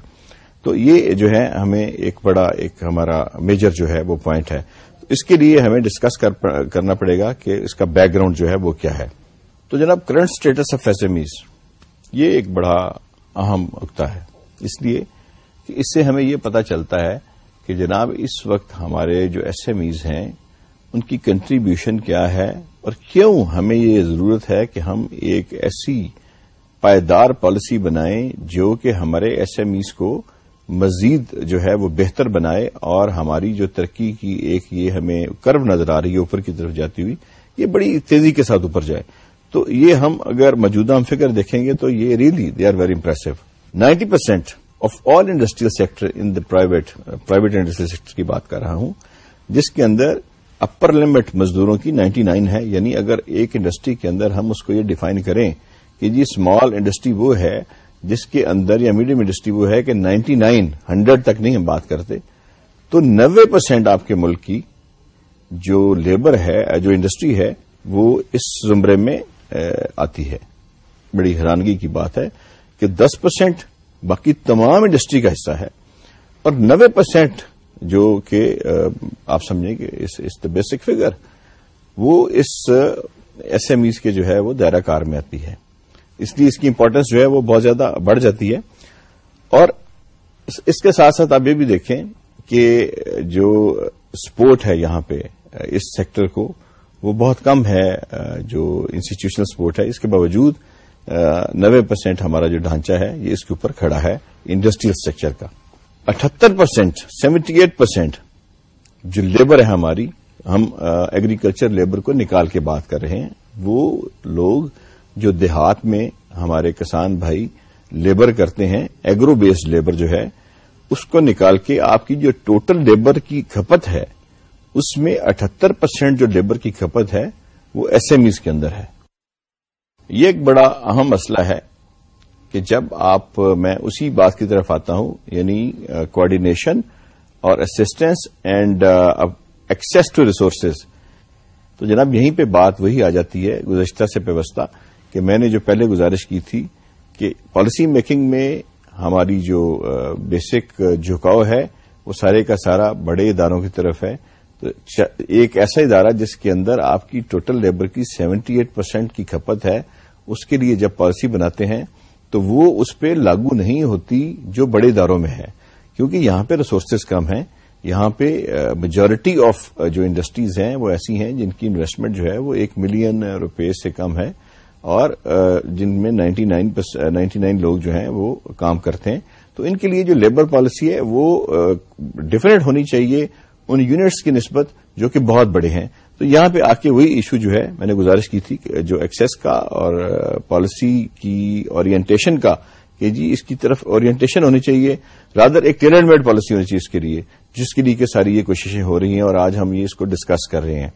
تو یہ جو ہے، ہمیں ایک بڑا، ایک ہمارا میجر جو ہے وہ پوائنٹ ہے۔ اس کے لیے ہمیں ڈسکس کرنا پڑے گا کہ اس کا بیک گراؤنڈ جو ہے وہ کیا ہے۔ تو جناب کرنٹ اسٹیٹس آف ایسمیز یہ ایک بڑا اہم نقطہ ہے۔ اس لیے کہ اس سے ہمیں یہ پتا چلتا ہے کہ جناب، اس وقت ہمارے جو ایس ایم ایز ہیں، ان کی کنٹریبیوشن کیا ہے اور کیوں ہمیں یہ ضرورت ہے کہ ہم ایک ایسی پائیدار پالیسی بنائیں جو کہ ہمارے ایس ایم ایز کو مزید جو ہے وہ بہتر بنائے اور ہماری جو ترقی کی ایک یہ ہمیں کرو نظر آ رہی ہے، اوپر کی طرف جاتی ہوئی، یہ بڑی تیزی کے ساتھ اوپر جائے۔ تو یہ ہم اگر موجودہ ہم فکر دیکھیں گے تو یہ really they are very impressive ninety percent of all industrial sector in the private private industrial sector کی بات کر رہا ہوں، جس کے اندر اپر لمٹ مزدوروں کی نائنٹی نائن ہے۔ یعنی اگر ایک انڈسٹری کے اندر ہم اس کو یہ ڈیفائن کریں کہ جی اسمال انڈسٹری وہ ہے جس کے اندر یا میڈیم انڈسٹری وہ ہے کہ نائنٹی نائن ہنڈریڈ تک نہیں ہم بات کرتے، تو نوے پرسینٹ آپ کے ملک کی جو لیبر ہے، جو انڈسٹری ہے، وہ اس زمرے میں آتی ہے۔ بڑی حیرانگی کی بات ہے کہ دس پرسینٹ باقی تمام انڈسٹری کا حصہ ہے اور نوے پرسینٹ جو کہ آپ سمجھیں کہ اس دا بیسک فگر وہ اس ایس ایم ایز کے جو ہے، وہ دائرہ کار میں آتی ہے۔ اس لیے اس کی امپورٹینس جو ہے وہ بہت زیادہ بڑھ جاتی ہے۔ اور اس کے ساتھ ساتھ آپ یہ بھی دیکھیں کہ جو سپورٹ ہے یہاں پہ، اس سیکٹر کو، وہ بہت کم ہے، جو انسٹیٹیوشنل سپورٹ ہے۔ اس کے باوجود، نوے پرسینٹ ہمارا جو ڈھانچہ ہے، یہ اس کے اوپر کھڑا ہے انڈسٹریل اسٹرکچر کا۔ اٹھہتر پرسینٹ سیونٹی ایٹ پرسینٹ جو لیبر ہے ہماری، ہم ایگریکلچر لیبر کو نکال کے بات کر رہے ہیں۔ وہ لوگ جو دیہات میں ہمارے کسان بھائی لیبر کرتے ہیں ایگرو بیسڈ لیبر جو ہے، اس کو نکال کے آپ کی جو ٹوٹل لیبر کی کھپت ہے، اس میں اٹھہتر پرسینٹ جو لیبر کی کھپت ہے، وہ ایس ایم ایز کے اندر ہے۔ یہ ایک بڑا اہم مسئلہ ہے کہ جب آپ، میں اسی بات کی طرف آتا ہوں یعنی کوآڈینیشن اور assistance and access to resources تو جناب یہیں پہ بات وہی آ جاتی ہے، گزشتہ سے پیوستہ۔ کہ میں نے جو پہلے گزارش کی تھی کہ پالیسی میکنگ میں ہماری جو بیسک جھکاؤ ہے، وہ سارے کا سارا بڑے اداروں کی طرف ہے۔ تو ایک ایسا ادارہ جس کے اندر آپ کی ٹوٹل لیبر کی سیونٹی ایٹ پرسینٹ کی کھپت ہے، اس کے لیے جب پالیسی بناتے ہیں، تو وہ اس پہ لاگو نہیں ہوتی جو بڑے اداروں میں ہے۔ کیونکہ یہاں پہ ریسورسز کم ہیں، یہاں پہ میجورٹی آف جو انڈسٹریز ہیں، وہ ایسی ہیں جن کی انویسٹمنٹ جو ہے وہ ایک ملین روپے سے کم ہے۔ اور جن میں نائنٹی نائن لوگ جو ہیں وہ کام کرتے ہیں۔ تو ان کے لیے جو لیبر پالیسی ہے وہ ڈفرینٹ ہونی چاہیے ان یونٹس کی نسبت جو کہ بہت بڑے ہیں۔ تو یہاں پہ آ کے وہی ایشو جو ہے، میں نے گزارش کی تھی جو ایکسیس کا اور پالیسی کی اورینٹیشن کا، کہ جی اس کی طرف اورینٹیشن ہونی چاہیے۔ رادر ایک ٹیلر میڈ پالیسی ہونی چاہیے اس کے لیے، جس کے لیے کہ ساری یہ کوششیں ہو رہی ہیں اور آج ہم یہ اس کو ڈسکس کر رہے ہیں۔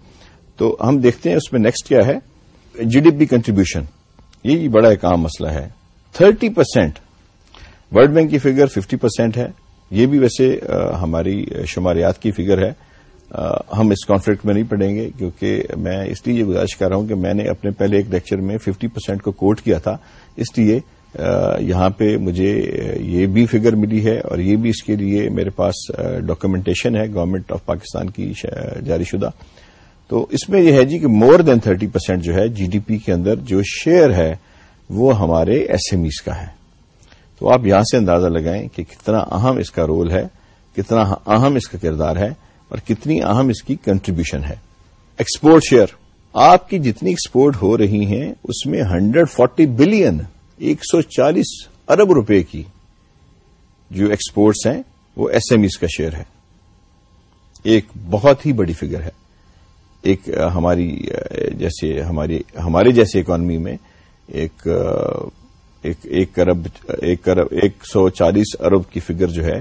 تو ہم دیکھتے ہیں اس میں نیکسٹ کیا ہے۔ جی ڈی پی کنٹریبیوشن یہ بڑا ایک عام مسئلہ ہے۔ تھرٹی پرسینٹ ورلڈ بینک کی فگر ففٹی پرسینٹ ہے۔ یہ بھی ویسے ہماری شماریات کی فگر ہے۔ ہم اس کانفلکٹ میں نہیں پڑیں گے کیونکہ میں اس لیے یہ گزارش کر رہا ہوں کہ میں نے اپنے پہلے ایک لیکچر میں ففٹی پرسینٹ کو کوٹ کیا تھا۔ اس لیے یہاں پہ مجھے یہ بھی فگر ملی ہے اور یہ بھی اس کے لیے میرے پاس ڈاکومنٹیشن ہے۔ گورنمنٹ آف پاکستان کی جاری شدہ۔ تو اس میں یہ ہے جی کہ مور دین تھرٹی پرسینٹ جو ہے جی ڈی پی کے اندر جو شیئر ہے وہ ہمارے ایس ایم ایز کا ہے۔ تو آپ یہاں سے اندازہ لگائیں کہ کتنا اہم اس کا رول ہے، کتنا اہم اس کا کردار ہے اور کتنی اہم اس کی کنٹریبیوشن ہے۔ ایکسپورٹ شیئر آپ کی جتنی ایکسپورٹ ہو رہی ہیں، اس میں ہنڈریڈ فورٹی بلین ایک سو چالیس ارب روپے کی جو ایکسپورٹس ہیں، وہ ایس ایم ایز کا شیئر ہے۔ ایک بہت ہی بڑی فگر ہے۔ ایک ہماری جیسے ہماری، ہمارے جیسے اکانومی میں ایک ایک ارب ایک ارب، ایک سو چالیس ارب کی فگر جو ہے،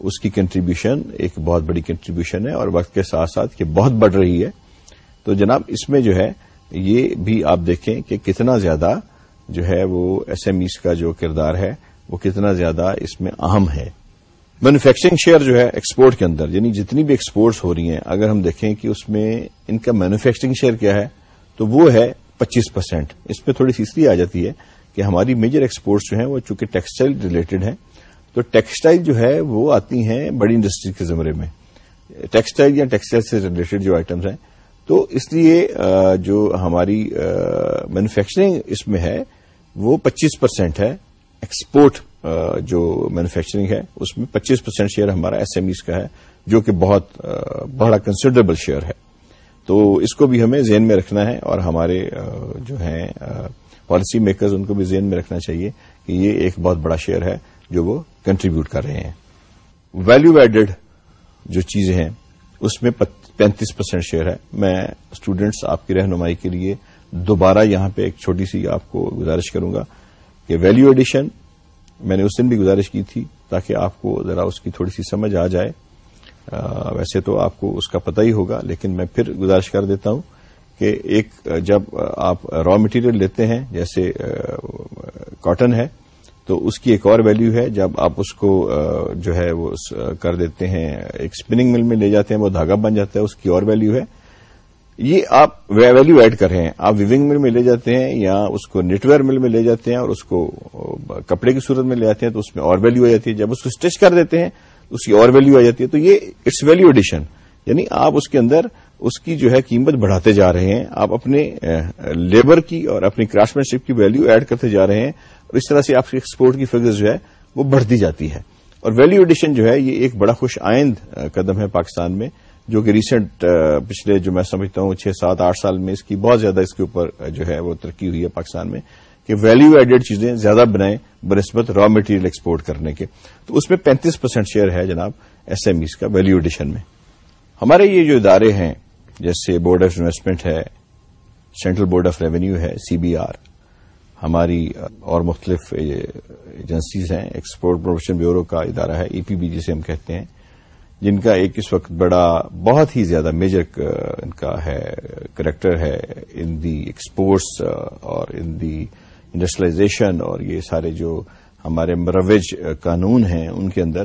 اس کی کنٹریبیوشن ایک بہت بڑی کنٹریبیوشن ہے اور وقت کے ساتھ ساتھ یہ بہت بڑھ رہی ہے۔ تو جناب، اس میں جو ہے، یہ بھی آپ دیکھیں کہ کتنا زیادہ جو ہے وہ ایس ایم ایز کا جو کردار ہے، وہ کتنا زیادہ اس میں اہم ہے۔ مینوفیکچرنگ شیئر جو ہے ایکسپورٹ کے اندر یعنی جتنی بھی ایکسپورٹس ہو رہی ہیں، اگر ہم دیکھیں کہ اس میں ان کا مینوفیکچرنگ شیئر کیا ہے، تو وہ ہے پچیس پرسینٹ اس پہ تھوڑی سی آ جاتی ہے کہ ہماری میجر ایکسپورٹس جو ہیں، وہ چونکہ ٹیکسٹائل ریلیٹڈ ہیں، تو ٹیکسٹائل جو ہے، وہ آتی ہیں بڑی انڈسٹری کے زمرے میں۔ ٹیکسٹائل یا ٹیکسٹائل سے ریلیٹڈ جو آئٹمس ہیں، تو اس لیے جو ہماری مینوفیکچرنگ اس میں ہے، وہ پچیس پرسینٹ ہے ایکسپورٹ جو مینوفیکچرنگ ہے، اس میں پچیس پرسینٹ شیئر ہمارا ایس ایم ایز کا ہے، جو کہ بہت بڑا کنسیڈریبل شیئر ہے۔ تو اس کو بھی ہمیں ذہن میں رکھنا ہے اور ہمارے جو ہیں پالیسی میکرز ان کو بھی ذہن میں رکھنا چاہیے کہ یہ ایک بہت بڑا شیئر ہے جو وہ کنٹریبیوٹ کر رہے ہیں۔ ویلو ایڈڈ جو چیزیں ہیں، اس میں پینتیس پرسینٹ شیئر ہے۔ میں اسٹوڈینٹس آپ کی رہنمائی کے لیے دوبارہ یہاں پہ ایک چھوٹی سی آپ کو گزارش کروں گا کہ ویلو ایڈیشن میں نے اس دن بھی گزارش کی تھی تاکہ آپ کو ذرا اس کی تھوڑی سی سمجھ آ جائے۔ ویسے تو آپ کو اس کا پتہ ہی ہوگا، لیکن میں پھر گزارش کر دیتا ہوں کہ ایک، جب آپ را مٹیریل لیتے ہیں، جیسے کاٹن ہے، تو اس کی ایک اور ویلو ہے، جب آپ اس کو جو ہے وہ کر دیتے ہیں، ایک اسپننگ مل میں لے جاتے ہیں، وہ دھاگا بن جاتا ہے، اس کی اور ویلو ہے۔ یہ آپ ویلو ایڈ کر رہے ہیں۔ آپ ویونگ مل میں لے جاتے ہیں یا اس کو نیٹ ویئر مل میں لے جاتے ہیں اور اس کو کپڑے کی صورت میں لے جاتے ہیں تو اس میں اور ویلو آ جاتی ہے۔ جب اس کو اسٹچ کر دیتے ہیں اس کی اور ویلو آ جاتی ہے۔ تو یہ اٹس ویلو ایڈیشن یعنی آپ اس کے اندر اس کی جو ہے قیمت بڑھاتے جا رہے ہیں۔ آپ اپنے لیبر کی اور اپنی کرافٹ مین شپ کی ویلو ایڈ کرتے جا رہے ہیں اور اس طرح سے آپ کی ایکسپورٹ کی فگر جو ہے وہ بڑھتی جاتی ہے۔ اور ویلو ایڈیشن جو ہے یہ ایک بڑا خوش آئند قدم ہے پاکستان میں۔ جو کہ ریسنٹ پچھلے جو میں سمجھتا ہوں چھ سات آٹھ سال میں اس کی بہت زیادہ اس کے اوپر جو ہے وہ ترقی ہوئی ہے پاکستان میں کہ ویلو ایڈیڈ چیزیں زیادہ بنائیں بنسبت را مٹیریل ایکسپورٹ کرنے کے۔ تو اس میں پینتیس پرسینٹ شیئر ہے جناب ایس ایم ایز کا ویلو ایڈیشن میں۔ ہمارے یہ جو ادارے ہیں، جیسے بورڈ آف انویسٹمنٹ ہے سینٹرل بورڈ آف ریونیو ہے سی بی آر ہماری اور مختلف ایجنسیز ہیں ایکسپورٹ پروموشن بیورو کا ادارہ ہے ای پی بی جسے ہم کہتے ہیں۔ جن کا ایک اس وقت بڑا، بہت ہی زیادہ میجر ان کا ہے کریکٹر ہے، ان دی ایکسپورٹس اور ان دی انڈسٹریلائزیشن اور یہ سارے جو ہمارے مروج قانون ہیں ان کے اندر۔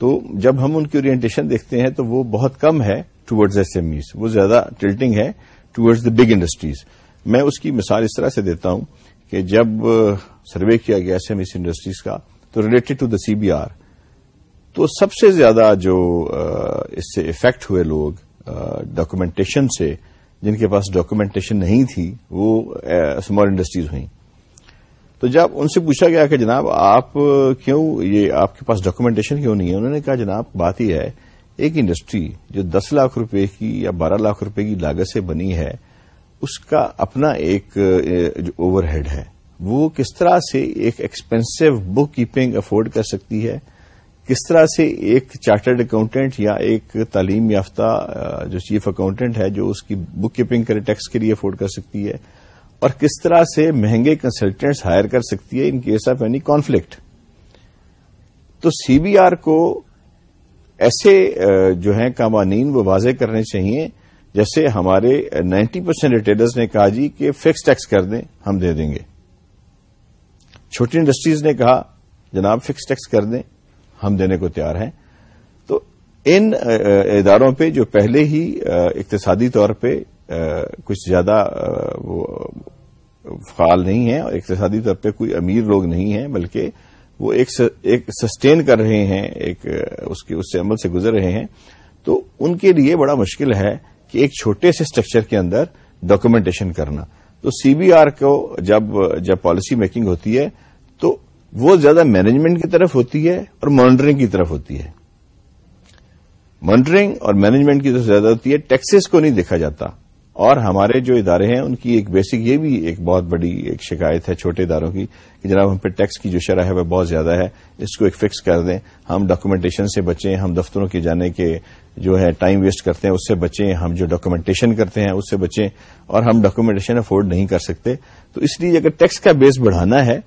تو جب ہم ان کی اورینٹیشن دیکھتے ہیں تو وہ بہت کم ہے ٹوڈز ایس ایم ایز وہ زیادہ ٹلٹنگ ہے ٹوڈز دا بگ انڈسٹریز میں اس کی مثال اس طرح سے دیتا ہوں کہ جب سروے کیا گیا ایس ایم ایس انڈسٹریز کا تو related to the C B R تو سب سے زیادہ جو اس سے افیکٹ ہوئے لوگ ڈاکومنٹیشن سے، جن کے پاس ڈاکومنٹیشن نہیں تھی، وہ اسمال انڈسٹریز ہوئیں۔ تو جب ان سے پوچھا گیا کہ جناب آپ کیوں یہ آپ کے پاس ڈاکومنٹیشن کیوں نہیں ہے؟ انہوں نے کہا جناب بات یہ ہے، ایک انڈسٹری جو دس لاکھ روپے کی یا بارہ لاکھ روپے کی لاگت سے بنی ہے، اس کا اپنا ایک اوور ہیڈ ہے۔ وہ کس طرح سے ایک ایکسپینسو بک کیپنگ افورڈ کر سکتی ہے؟ کس طرح سے ایک چارٹرڈ اکاؤنٹنٹ یا ایک تعلیم یافتہ جو چیف اکاؤنٹنٹ ہے، جو اس کی بک کیپنگ کرے ٹیکس کے لیے افورڈ کر سکتی ہے، اور کس طرح سے مہنگے کنسلٹینٹس ہائر کر سکتی ہے in case of any conflict تو سی بی آر کو ایسے جو ہیں قوانین وہ واضح کرنے چاہیے، جیسے ہمارے نائنٹی پرسینٹ ریٹیلرز نے کہا جی کہ فکس ٹیکس کر دیں، ہم دے دیں گے۔ چھوٹی انڈسٹریز نے کہا، جناب فکس ٹیکس کر دیں۔ ہم دینے کو تیار ہیں۔ تو ان اداروں پہ جو پہلے ہی اقتصادی طور پہ کچھ زیادہ وہ فعال نہیں ہیں اور اقتصادی طور پہ کوئی امیر لوگ نہیں ہیں، بلکہ وہ ایک سسٹین کر رہے ہیں، ایک اس کے، اس سے عمل سے گزر رہے ہیں۔ تو ان کے لیے بڑا مشکل ہے کہ ایک چھوٹے سے اسٹرکچر کے اندر ڈاکومنٹیشن کرنا۔ تو سی بی آر کو جب جب پالیسی میکنگ ہوتی ہے وہ زیادہ مینجمنٹ کی طرف ہوتی ہے اور مانیٹرنگ کی طرف ہوتی ہے۔ مانیٹرنگ اور مینجمنٹ کی طرف زیادہ ہوتی ہے ٹیکسز کو نہیں دیکھا جاتا۔ اور ہمارے جو ادارے ہیں، ان کی ایک بیسک یہ بھی ایک بہت بڑی ایک شکایت ہے چھوٹے اداروں کی کہ جناب، ہم پہ ٹیکس کی جو شرح ہے وہ بہت زیادہ ہے، اس کو ایک فکس کر دیں۔ ہم ڈاکومنٹیشن سے بچیں، ہم دفتروں کے جانے کے جو ہے ٹائم ویسٹ کرتے ہیں، اس سے بچیں۔ ہم جو ڈاکومنٹیشن کرتے ہیں، اس سے بچیں۔ اور ہم ڈاکومنٹیشن افورڈ نہیں کر سکتے۔ تو اس لیے اگر ٹیکس کا بیس بڑھانا ہے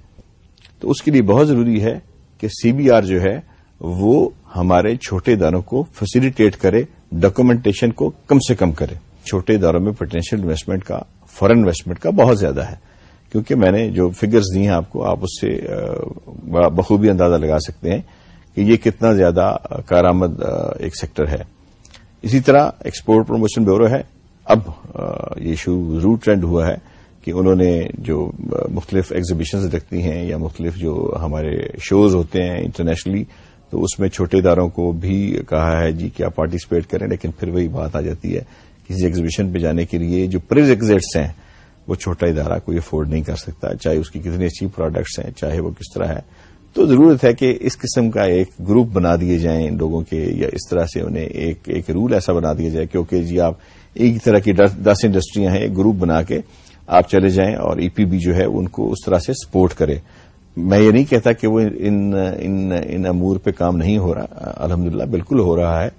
تو اس کے لیے بہت ضروری ہے کہ سی بی آر جو ہے وہ ہمارے چھوٹے اداروں کو فیسیلیٹیٹ کرے ڈاکومنٹیشن کو کم سے کم کرے۔ چھوٹے اداروں میں پوٹینشیل انویسٹمنٹ کا فورن انویسٹمنٹ کا بہت زیادہ ہے۔ کیونکہ میں نے جو فگرز دی ہیں آپ کو، آپ اس سے بخوبی اندازہ لگا سکتے ہیں کہ یہ کتنا زیادہ کارآمد ایک سیکٹر ہے۔ اسی طرح ایکسپورٹ پروموشن بیورو ہے۔ اب یہ ایشو ضرور ٹرینڈ ہوا ہے۔ کہ انہوں نے جو مختلف ایگزیبیشنز رکھتی ہیں یا مختلف جو ہمارے شوز ہوتے ہیں انٹرنیشنلی تو اس میں چھوٹے اداروں کو بھی کہا ہے جی کہ آپ پارٹیسپیٹ کریں، لیکن پھر وہی بات آ جاتی ہے کسی ایگزیبیشن پہ جانے کے لیے جو پریز ایگزٹس ہیں، وہ چھوٹا ادارہ کوئی افورڈ نہیں کر سکتا، چاہے اس کی کتنی اچھی پروڈکٹس ہیں، چاہے وہ کس طرح ہے تو ضرورت ہے کہ اس قسم کا ایک گروپ بنا دیے جائیں ان لوگوں کے، یا اس طرح سے انہیں ایک ایک رول ایسا بنا دیا جائے، کیونکہ جی آپ ایک طرح کی دس انڈسٹریاں ہیں، ایک گروپ بنا کے آپ چلے جائیں اور ای پی بی جو ہے ان کو اس طرح سے سپورٹ کرے۔ میں یہ نہیں کہتا کہ وہ ان ان, ان امور پہ کام نہیں ہو رہا الحمدللہ بالکل ہو رہا ہے۔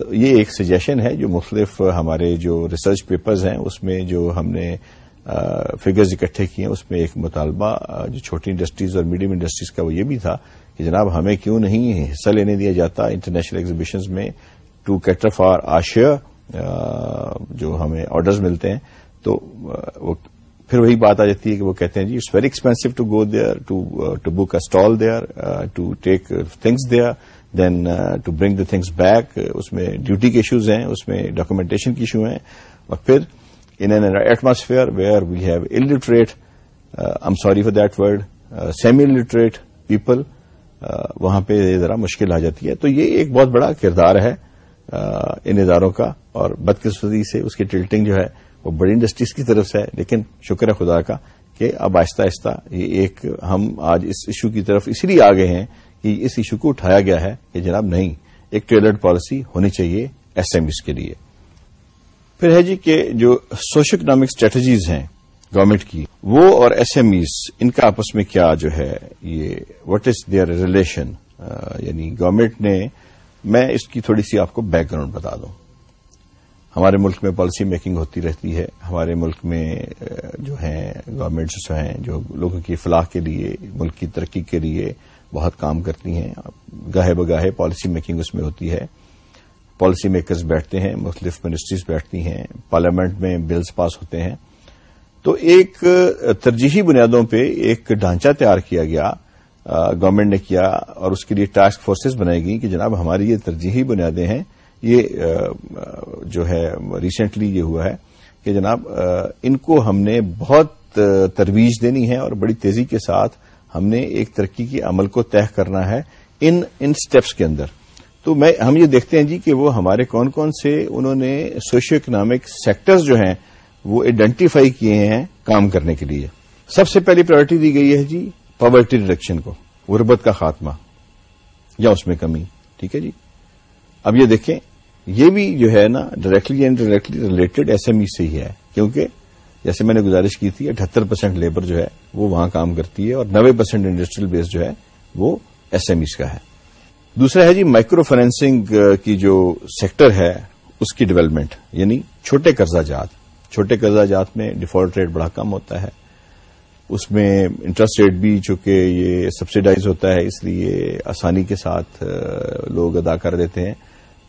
تو یہ ایک سجیشن ہے جو مختلف ہمارے جو ریسرچ پیپرز ہیں اس میں جو ہم نے فگرز اکٹھے کیے ہیں اس میں ایک مطالبہ جو چھوٹی انڈسٹریز اور میڈیم انڈسٹریز کا وہ یہ بھی تھا کہ جناب ہمیں کیوں نہیں حصہ لینے دیا جاتا انٹرنیشنل ایگزیبیشنز میں ٹو کیٹر فار آشیا جو ہمیں آرڈرز ملتے ہیں۔ تو وہ پھر وہی بات آ جاتی ہے کہ وہ کہتے ہیں جی it's very expensive to go there to book a stall there to take things there then to bring the things back اس میں ڈیوٹی کے ایشوز ہیں، اس میں ڈاکومنٹیشن کے ایشو ہیں۔ اور پھر in an atmosphere where we have illiterate I'm sorry for that word semi illiterate people وہاں پہ ذرا مشکل آ جاتی ہے۔ تو یہ ایک بہت بڑا کردار ہے uh, ان اداروں کا، اور بدقسمتی سے اس کی ٹلٹنگ جو ہے وہ بڑی انڈسٹریز کی طرف سے ہے، لیکن شکر ہے خدا کا کہ اب آہستہ آہستہ یہ ایک ہم آج اس ایشو کی طرف اسی لیے آگے ہیں کہ اس ایشو کو اٹھایا گیا ہے کہ جناب نہیں، ایک ٹریلرڈ پالیسی ہونی چاہیے ایس ایم ایز کے لیے۔ پھر ہے جی کہ جو سوشو اکنامک اسٹریٹجیز ہیں گورنمنٹ کی، وہ اور ایس ایم ایز ان کا آپس میں کیا جو ہے یہ وٹ از دیئر ریلیشن یعنی گورنمنٹ نے، میں اس کی تھوڑی سی آپ کو بیک گراؤنڈ بتا دوں۔ ہمارے ملک میں پالیسی میکنگ ہوتی رہتی ہے۔ ہمارے ملک میں جو ہیں گورنمنٹس ہیں، جو لوگوں کی فلاح کے لیے، ملک کی ترقی کے لیے بہت کام کرتی ہیں۔ گاہے بگاہے پالیسی میکنگ اس میں ہوتی ہے۔ پالیسی میکرز بیٹھتے ہیں، مختلف منسٹریز بیٹھتی ہیں۔ پارلیمنٹ میں بلز پاس ہوتے ہیں۔ تو ایک ترجیحی بنیادوں پہ ایک ڈھانچہ تیار کیا گیا گورنمنٹ نے کیا اور اس کے لیے ٹاسک فورسز بنائی گئی کہ جناب ہماری یہ ترجیحی بنیادیں ہیں۔ یہ جو ہے ریسنٹلی یہ ہوا ہے کہ جناب ان کو ہم نے بہت ترویج دینی ہے اور بڑی تیزی کے ساتھ ہم نے ایک ترقی کے عمل کو طے کرنا ہے ان ان سٹیپس کے اندر۔ تو میں، ہم یہ دیکھتے ہیں جی کہ وہ ہمارے کون کون سے، انہوں نے سوشیو اکنامک سیکٹرز جو ہیں وہ آئیڈینٹیفائی کیے ہیں کام کرنے کے لیے۔ سب سے پہلی پرائرٹی دی گئی ہے جی پاورٹی ریڈکشن کو، غربت کا خاتمہ، یا اس میں کمی، ٹھیک ہے جی؟ اب یہ دیکھیں یہ بھی جو ہے نا directly and directly related S M E سے ہی ہے. کیونکہ جیسے میں نے گزارش کی تھی، اٹھہتر پرسینٹ لیبر جو ہے وہ وہاں کام کرتی ہے اور نوے پرسینٹ انڈسٹریل بیس جو ہے وہ ایس ایم ایز کا ہے. دوسرا ہے جی مائکرو فائنینسنگ کی جو سیکٹر ہے، اس کی ڈیولپمنٹ یعنی چھوٹے قرضہ جات. چھوٹے قرضہ جات میں ڈیفالٹ ریٹ بڑا کم ہوتا ہے. اس میں انٹرسٹ ریٹ بھی چونکہ یہ سبسڈائز ہوتا ہے، اس لیے آسانی کے ساتھ لوگ ادا کر دیتے ہیں.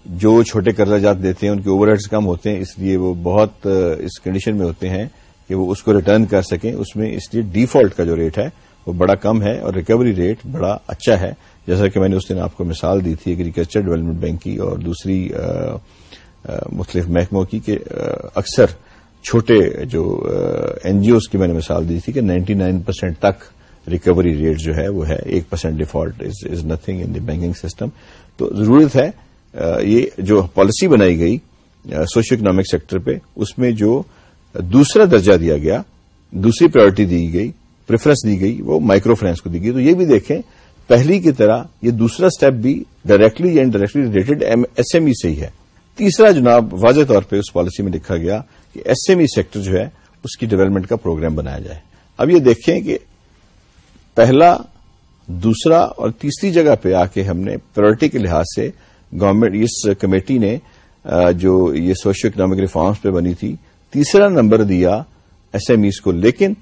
جو چھوٹے قرضہ جات دیتے ہیں، ان کے اوور ہیڈز کم ہوتے ہیں، اس لیے وہ بہت اس کنڈیشن میں ہوتے ہیں کہ وہ اس کو ریٹرن کر سکیں۔ اس میں اس لیے ڈیفالٹ کا جو ریٹ ہے، وہ بڑا کم ہے اور ریکوری ریٹ بڑا اچھا ہے۔ جیسا کہ میں نے اس دن آپ کو مثال دی تھی ایگریکلچر ڈیولپمنٹ بینک کی اور دوسری مختلف محکموں کی کہ اکثر چھوٹے جو این جی اوز کی میں نے مثال دی تھی کہ نائنٹی نائن پرسینٹ تک ریکوری ریٹ جو ہے وہ ہے۔ ایک percent default is nothing in the banking system تو ضرورت ہے یہ جو پالیسی بنائی گئی سوشو اکنامک سیکٹر پہ، اس میں جو دوسرا درجہ دیا گیا، دوسری پرائرٹی دی گئی پریفرنس دی گئی، وہ مائکرو فائنانس کو دی گئی۔ تو یہ بھی دیکھیں، پہلی کی طرح یہ دوسرا سٹیپ بھی ڈائریکٹلی یا indirectly related S M E سے ہی ہے۔ تیسرا جناب، واضح طور پہ اس پالیسی میں لکھا گیا کہ کہ ایس ایم ای سیکٹر جو ہے، اس کی ڈیولپمنٹ کا پروگرام بنایا جائے۔ اب یہ دیکھیں کہ پہلا، دوسرا اور تیسری جگہ پہ آ کے ہم نے پرائرٹی کے لحاظ سے گورنمنٹ اس کمیٹی نے جو یہ سوشو اکنامک ریفارمز پہ بنی تھی، تیسرا نمبر دیا ایس ایم ایز کو، لیکن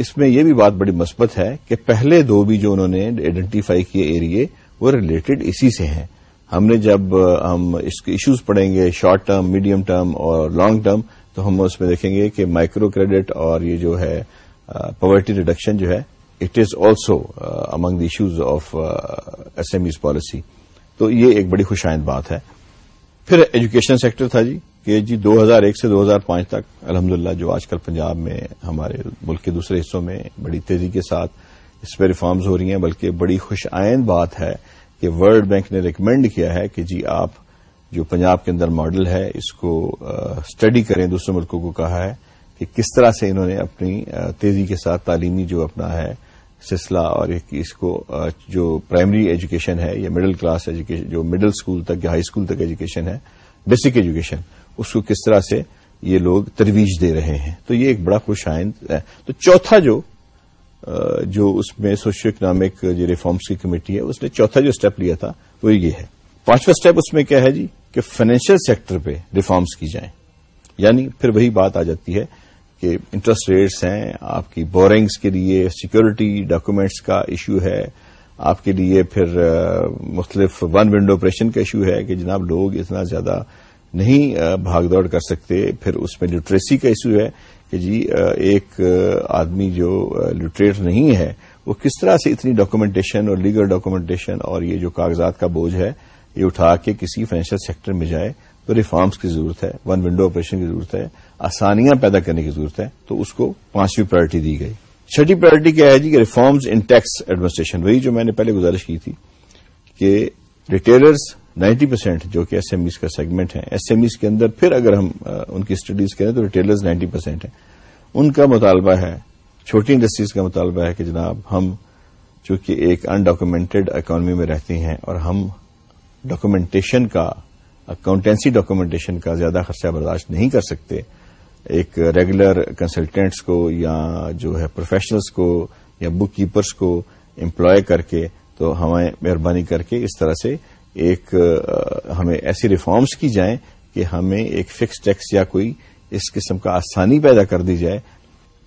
اس میں یہ بھی بات بڑی مثبت ہے کہ پہلے دو بھی جو انہوں نے آئیڈینٹیفائی کیے ایریے وہ ریلیٹڈ اسی سے ہیں۔ ہم نے جب ہم اس کے ایشوز پڑھیں گے شارٹ ٹرم میڈیم ٹرم اور لانگ ٹرم تو ہم اس میں دیکھیں گے کہ مائکرو کریڈٹ اور یہ جو ہے پاورٹی ریڈکشن جو ہے it is also among the issues of S M Es policy تو یہ ایک بڑی خوش آئند بات ہے۔ پھر ایجوکیشن سیکٹر تھا جی کہ جی دو ہزار ایک سے دو ہزار پانچ تک الحمدللہ جو آج کل پنجاب میں ہمارے ملک کے دوسرے حصوں میں بڑی تیزی کے ساتھ اس پہ ریفارمز ہو رہی ہیں، بلکہ بڑی خوش آئند بات ہے کہ ورلڈ بینک نے ریکمینڈ کیا ہے کہ جی آپ جو پنجاب کے اندر ماڈل ہے، اس کو اسٹڈی کریں۔ دوسرے ملکوں کو کہا ہے کہ کس طرح سے انہوں نے اپنی تیزی کے ساتھ تعلیمی جو اپنا ہے سلسلہ اور اس کو جو پرائمری ایجوکیشن ہے، یا مڈل کلاس ایجوکیشن جو مڈل اسکول تک یا ہائی اسکول تک ایجوکیشن ہے بیسک ایجوکیشن اس کو کس طرح سے یہ لوگ ترویج دے رہے ہیں؟ تو یہ ایک بڑا خوش آئند ہے۔ تو چوتھا جو جو اس میں سوشو اکنامک جو ریفارمس کی کمیٹی ہے، اس نے چوتھا جو اسٹیپ لیا تھا، وہ یہ ہے۔ پانچواں اسٹیپ اس میں کیا ہے جی؟ کہ فائنینشیل سیکٹر پہ ریفارمس کی جائیں۔ یعنی پھر وہی بات آ جاتی ہے کہ انٹرسٹ ریٹس ہیں، آپ کی بورنگز کے لیے سیکورٹی ڈاکومنٹس کا ایشو ہے، آپ کے لیے پھر مختلف ون ونڈو آپریشن کا ایشو ہے کہ جناب لوگ اتنا زیادہ نہیں بھاگ دوڑ کر سکتے، پھر اس میں لٹریسی کا ایشو ہے کہ جی ایک آدمی جو لٹریٹ نہیں ہے، وہ کس طرح سے اتنی ڈاکومنٹیشن اور لیگل ڈاکومنٹیشن اور یہ جو کاغذات کا بوجھ ہے، یہ اٹھا کے کسی فائنینشیل سیکٹر میں جائے، تو ریفارمز کی ضرورت ہے ون ونڈو آپریشن کی ضرورت ہے۔ آسانیاں پیدا کرنے کی ضرورت ہے، تو اس کو پانچویں پرائرٹی دی گئی۔ چھٹی پرائرٹی کیا ہے جی؟ کہ ریفارمز ان ٹیکس ایڈمنسٹریشن وہی جو میں نے پہلے گزارش کی تھی کہ ریٹیلرز نائنٹی پرسینٹ جو کہ ایس ایم ایز کا سیگمنٹ ہے ایس ایم ایز کے اندر پھر اگر ہم ان کی اسٹڈیز کریں تو ریٹیلرز نائنٹی پرسینٹ ہیں۔ ان کا مطالبہ ہے، چھوٹی انڈسٹریز کا مطالبہ ہے کہ جناب ہم چونکہ ایک انڈاکومنٹڈ اکانومی میں رہتے ہیں اور ہم ڈاکومنٹیشن کا اکاؤنٹینسی ڈاکومنٹیشن کا زیادہ خرچہ برداشت نہیں کر سکتے ایک ریگولر کنسلٹینٹس کو یا جو ہے پروفیشنلز کو یا بک کیپرس کو امپلوائے کر کے تو ہمیں مہربانی کر کے اس طرح سے ایک ہمیں ایسی ریفارمز کی جائیں کہ ہمیں ایک فکس ٹیکس یا کوئی اس قسم کا آسانی پیدا کر دی جائے۔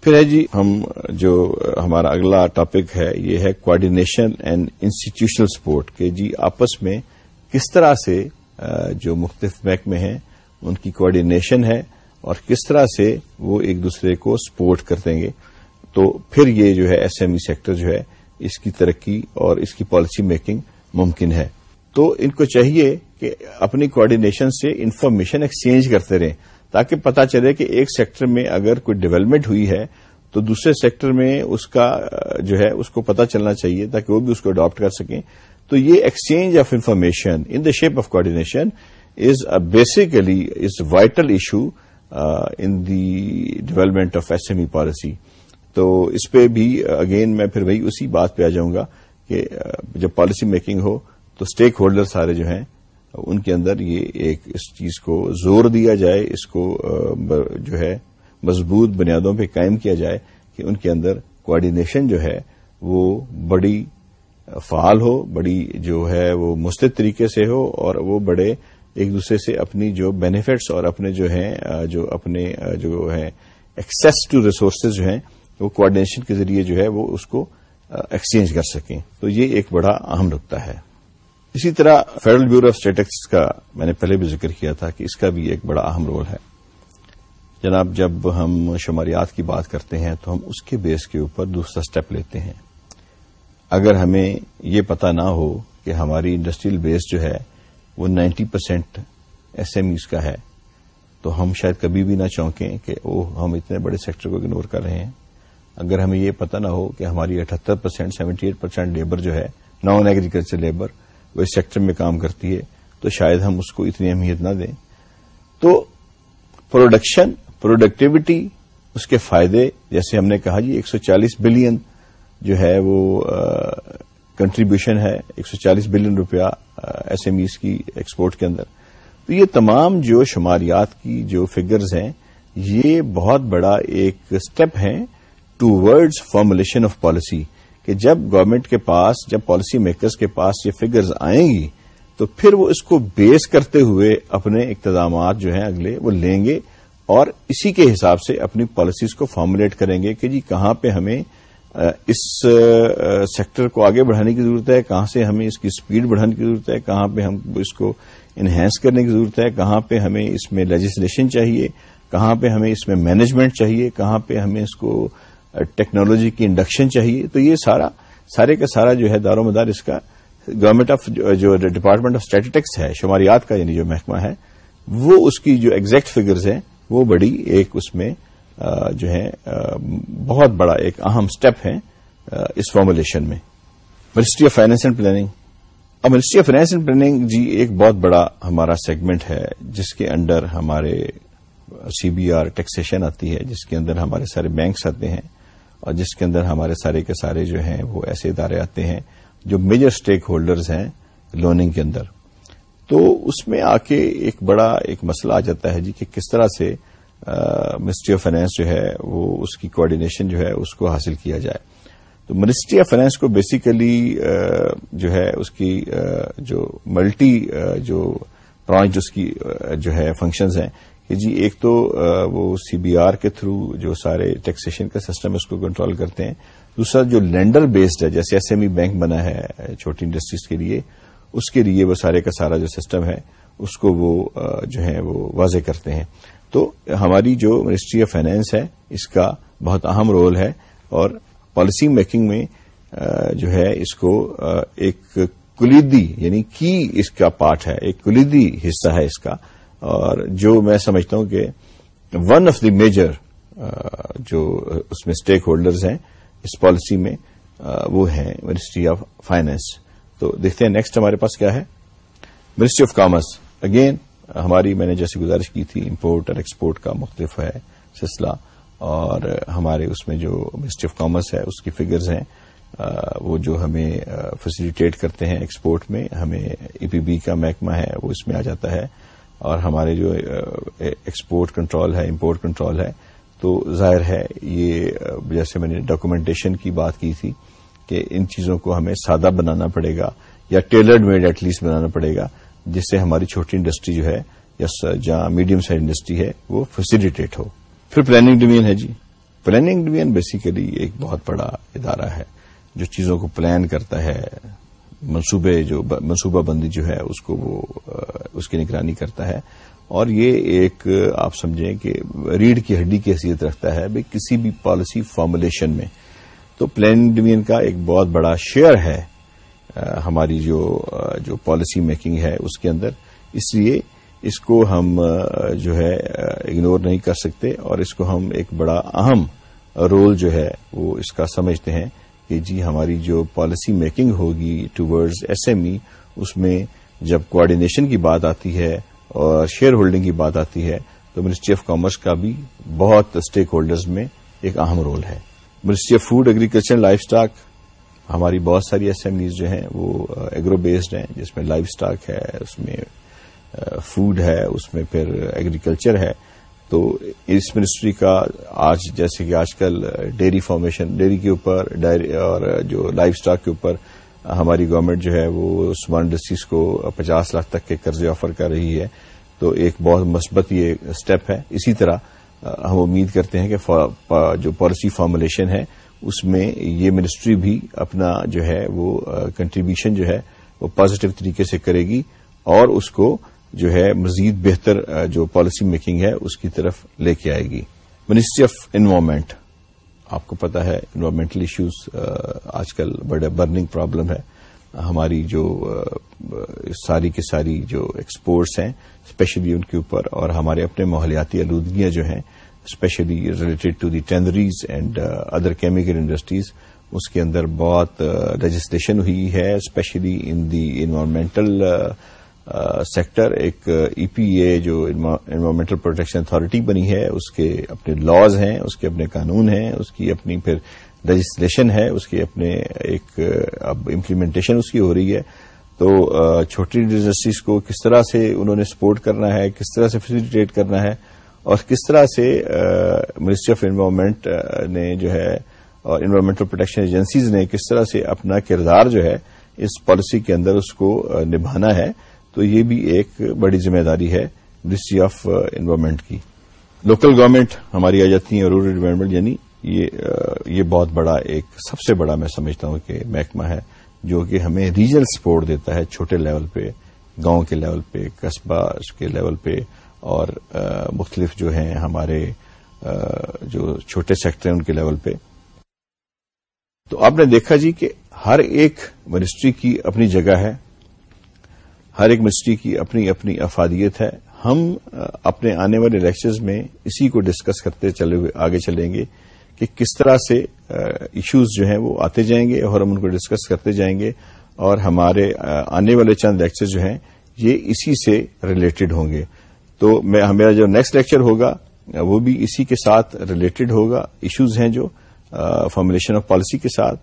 پھر ہے جی ہم جو ہمارا اگلا ٹاپک ہے، یہ ہے کوآڈینیشن اینڈ انسٹیٹیوشنل سپورٹ کہ جی آپس میں کس طرح سے جو مختلف محکمے ہیں، ان کی کوآڈینیشن ہے۔ اور کس طرح سے وہ ایک دوسرے کو سپورٹ کر دیں گے؟ تو پھر یہ جو ہے ایس ایم ای سیکٹر جو ہے، اس کی ترقی اور اس کی پالیسی میکنگ ممکن ہے۔ تو ان کو چاہیے کہ اپنی کوآڈینیشن سے انفارمیشن ایکسچینج کرتے رہیں، تاکہ پتا چلے کہ ایک سیکٹر میں اگر کوئی ڈیولپمنٹ ہوئی ہے، تو دوسرے سیکٹر میں اس کا، جو ہے، اس کو پتا چلنا چاہیے تاکہ وہ بھی اس کو اڈاپٹ کر سکیں۔ تو یہ exchange of information in the shape of coordination is basically is vital issue in the development of S M E policy تو اس پہ بھی اگین میں پھر وہی اسی بات پہ آ جاؤں گا کہ جب پالیسی میکنگ ہو تو اسٹیک ہولڈر سارے جو ہیں، ان کے اندر یہ ایک اس چیز کو زور دیا جائے، اس کو جو ہے، مضبوط بنیادوں پہ قائم کیا جائے کہ ان کے اندر کوآڈینیشن جو ہے وہ بڑی فعال ہو، بڑی جو ہے وہ مستد طریقے سے ہو اور وہ بڑے ایک دوسرے سے اپنی جو بینیفٹس اور اپنے جو ہیں جو اپنے جو ہے ایکسیس ٹو ریسورسز جو ہیں، وہ کوآڈینیشن کے ذریعے جو ہے وہ اس کو ایکسچینج کر سکیں۔ تو یہ ایک بڑا اہم نقطہ ہے۔ اسی طرح فیڈرل بیورو آف اسٹیٹکس کا میں نے پہلے بھی ذکر کیا تھا کہ اس کا بھی ایک بڑا اہم رول ہے۔ جناب، جب ہم شماریات کی بات کرتے ہیں تو ہم اس کے بیس کے اوپر دوسرا سٹیپ لیتے ہیں۔ اگر ہمیں یہ پتا نہ ہو کہ ہماری انڈسٹریل بیس جو ہے وہ ninety percent S M Es کا ہے۔ تو ہم شاید کبھی بھی نہ چونکیں کہ او ہم اتنے بڑے سیکٹر کو اگنور کر رہے ہیں۔ اگر ہمیں یہ پتا نہ ہو کہ ہماری اٹھہتر percent seventy eight percent labour جو ہے نان ایگریکلچر لیبر وہ اس سیکٹر میں کام کرتی ہے، تو شاید ہم اس کو اتنی اہمیت نہ دیں۔ تو پروڈکشن پروڈکٹیوٹی اس کے فائدے، جیسے ہم نے کہا جی ایک سو چالیس بلین جو ہے وہ کنٹریبیوشن ہے ایک سو چالیس بلین روپیہ ایس ایم ایز کی ایکسپورٹ کے اندر۔ تو یہ تمام جو شماریات کی جو فگرز ہیں، یہ بہت بڑا ایک اسٹیپ ہے towards formulation of policy کہ جب گورنمنٹ کے پاس، جب پالیسی میکرز کے پاس یہ فگرز آئیں گی، تو پھر وہ اس کو بیس کرتے ہوئے اپنے اقتدامات جو ہیں اگلے وہ لیں گے اور اسی کے حساب سے اپنی پالیسیز کو فارمولیٹ کریں گے کہ جی کہاں پہ ہمیں اس سیکٹر کو آگے بڑھانے کی ضرورت ہے، کہاں سے ہمیں اس کی سپیڈ بڑھانے کی ضرورت ہے، کہاں پہ ہم اس کو انہینس کرنے کی ضرورت ہے، کہاں پہ ہمیں اس میں لیجسلیشن چاہیے، کہاں پہ ہمیں اس میں مینجمنٹ چاہیے، کہاں پہ ہمیں اس کو ٹیکنالوجی کی انڈکشن چاہیے۔ تو یہ سارا، سارے کا سارا جو ہے دار و مدار اس کا گورنمنٹ آف جو ڈپارٹمنٹ آف اسٹیٹکس ہے شماریات کا یعنی جو محکمہ ہے، وہ اس کی جو ایگزیکٹ فگرز ہیں، وہ بڑی ایک اس میں جو ہے بہت بڑا ایک اہم اسٹیپ ہے اس فارمولیشن میں۔ Ministry of Finance and Planning اب Ministry of Finance and Planning جی ایک بہت بڑا ہمارا سیگمنٹ ہے، جس کے انڈر ہمارے سی بی آر ٹیکسیشن آتی ہے، جس کے اندر ہمارے سارے بینکس آتے ہیں، اور جس کے اندر ہمارے سارے کے سارے جو ہیں، وہ ایسے ادارے آتے ہیں جو میجر اسٹیک ہولڈرز ہیں لوننگ کے اندر۔ تو اس میں آ کے ایک بڑا ایک مسئلہ آ جاتا ہے جی کہ کس طرح سے منسٹری آف فائنانس جو ہے، وہ اس کی کوآڈینیشن جو ہے، اس کو حاصل کیا جائے۔ تو منسٹری آف فائنانس کو بیسیکلی جو ہے، اس کی جو ملٹی جو برانچ اس کی جو ہے فنکشنز ہیں۔ کہ جی ایک تو وہ سی بی آر کے تھرو جو سارے ٹیکسیشن کا سسٹم ہے، اس کو کنٹرول کرتے ہیں۔ دوسرا، جو لینڈر بیسڈ ہے، جیسے ایس ایم ای بینک بنا ہے، چھوٹی انڈسٹریز کے لیے، اس کے لیے وہ سارے کا سارا جو سسٹم ہے، اس کو وہ جو ہے، وہ واضح کرتے ہیں۔ تو ہماری جو منسٹری آف فائنینس ہے، اس کا بہت اہم رول ہے اور پالیسی میکنگ میں جو ہے، اس کو ایک کلیدی یعنی کی اس کا پارٹ ہے، ایک کلیدی حصہ ہے اس کا۔ اور جو میں سمجھتا ہوں کہ ون آف دی میجر جو اس میں اسٹیک ہولڈرز ہیں اس پالیسی میں وہ ہیں منسٹری آف فائنینس تو دیکھتے ہیں نیکسٹ ہمارے پاس کیا ہے؟ منسٹری آف کامرس اگین ہماری میں نے جیسے گزارش کی تھی امپورٹ اور ایکسپورٹ کا مختلف ہے سلسلہ، اور ہمارے اس میں جو منسٹری آف کامرس ہے، اس کی فگرز ہیں۔ وہ جو ہمیں فیسیلیٹیٹ کرتے ہیں ایکسپورٹ میں، ہمیں ای پی بی کا محکمہ ہے، وہ اس میں آ جاتا ہے۔ اور ہمارے جو ایکسپورٹ کنٹرول ہے امپورٹ کنٹرول ہے، تو ظاہر ہے، یہ جیسے میں نے ڈاکومنٹیشن کی بات کی تھی کہ ان چیزوں کو ہمیں سادہ بنانا پڑے گا یا ٹیلرڈ میڈ ایٹ لیسٹ بنانا پڑے گا۔ جس سے ہماری چھوٹی انڈسٹری جو ہے یا جہاں میڈیم سائز انڈسٹری ہے وہ فیسیلیٹیٹ ہو۔ پھر پلاننگ ڈویژن ہے جی۔ پلاننگ ڈویژن بیسیکلی ایک بہت بڑا ادارہ ہے جو چیزوں کو پلان کرتا ہے۔ منصوبے جو منصوبہ بندی جو ہے اس کو وہ اس کی نگرانی کرتا ہے۔ اور یہ ایک آپ سمجھیں کہ ریڑھ کی ہڈی کی حیثیت رکھتا ہے بھائی کسی بھی پالیسی فارمولیشن میں۔ تو پلان ڈویژن کا ایک بہت بڑا شیئر ہے۔ ہماری جو جو پالیسی میکنگ ہے اس کے اندر، اس لیے اس کو ہم جو ہے اگنور نہیں کر سکتے اور اس کو ہم ایک بڑا اہم رول جو ہے وہ اس کا سمجھتے ہیں کہ جی ہماری جو پالیسی میکنگ ہوگی ٹوڈز ایس ایم ای اس میں جب کوآڈینیشن کی بات آتی ہے اور شیئر ہولڈنگ کی بات آتی ہے، تو منسٹری آف کامرس کا بھی بہت اسٹیک ہولڈرز میں ایک اہم رول ہے۔ Ministry of Food Agriculture Livestock ہماری بہت ساری اسمبلیز جو ہیں وہ ایگرو بیسڈ ہیں، جس میں لائف اسٹاک ہے، اس میں فوڈ ہے، اس میں پھر ایگریکلچر ہے۔ تو اس منسٹری کا آج جیسے کہ آج کل ڈیری فارمیشن ڈیری کے اوپر اور جو لائف اسٹاک کے اوپر ہماری گورنمنٹ جو ہے وہ اسمارٹ انڈسٹریز کو پچاس لاکھ تک کے قرضے آفر کر رہی ہے۔ تو ایک بہت مثبت یہ اسٹیپ ہے۔ اسی طرح ہم امید کرتے ہیں کہ جو پالیسی فارمولیشن ہے اس میں یہ منسٹری بھی اپنا جو ہے وہ کنٹریبیوشن جو ہے وہ پازیٹو طریقے سے کرے گی اور اس کو جو ہے مزید بہتر جو پالیسی میکنگ ہے اس کی طرف لے کے آئے گی۔ منسٹری آف انوائرمنٹ آپ کو پتا ہے انوائرمنٹل ایشوز آج کل بڑے برننگ پرابلم ہے۔ ہماری جو ساری کی ساری جو ایکسپورٹس ہیں اسپیشلی ان کے اوپر اور ہمارے اپنے ماحولیاتی آلودگیاں جو ہیں especially related to the tanneries and other chemical industries اس کے اندر بہت uh, رجسٹریشن ہوئی ہے especially in the environmental sector ایک ای پی اے جو انوائرمنٹل پروٹیکشن اتارٹی بنی ہے، اس کے اپنے لاز ہیں، اس کے اپنے قانون ہیں، اس کی اپنی پھر رجسٹریشن ہے، اس کے اپنے ایک uh, اب امپلیمنٹیشن اس کی ہو رہی ہے۔ تو uh, چھوٹی انڈسٹریز کو کس طرح سے انہوں نے سپورٹ کرنا ہے، کس طرح سے فیسیلیٹیٹ کرنا ہے اور کس طرح سے منسٹری آف انوائرمنٹ نے جو ہے، اور انوائرمنٹل پروٹیکشن ایجنسیز نے کس طرح سے اپنا کردار جو ہے اس پالیسی کے اندر اس کو نبھانا ہے، تو یہ بھی ایک بڑی ذمہ داری ہے منسٹری آف انوائرمنٹ کی۔ لوکل گورنمنٹ ہماری آ جاتی ہیں رورل ڈیولپمنٹ یعنی یہ بہت بڑا ایک، سب سے بڑا میں سمجھتا ہوں کہ محکمہ ہے، جو کہ ہمیں ریجنل سپورٹ دیتا ہے چھوٹے لیول پہ، گاؤں کے لیول پہ، قصبہ کے لیول پہ اور مختلف جو ہیں ہمارے جو چھوٹے سیکٹر ہیں ان کے لیول پہ۔ تو آپ نے دیکھا جی کہ ہر ایک منسٹری کی اپنی جگہ ہے، ہر ایک منسٹری کی اپنی اپنی افادیت ہے۔ ہم اپنے آنے والے الیکشنز میں اسی کو ڈسکس کرتے چلے ہوئے، آگے چلیں گے کہ کس طرح سے ایشوز جو ہیں وہ آتے جائیں گے اور ہم ان کو ڈسکس کرتے جائیں گے۔ اور ہمارے آنے والے چند لیکچر جو ہیں، یہ اسی سے ریلیٹڈ ہوں گے۔ تو میرا جو نیکسٹ لیکچر ہوگا، وہ بھی اسی کے ساتھ ریلیٹڈ ہوگا ایشوز ہیں جو فارمولیشن آف پالیسی کے ساتھ.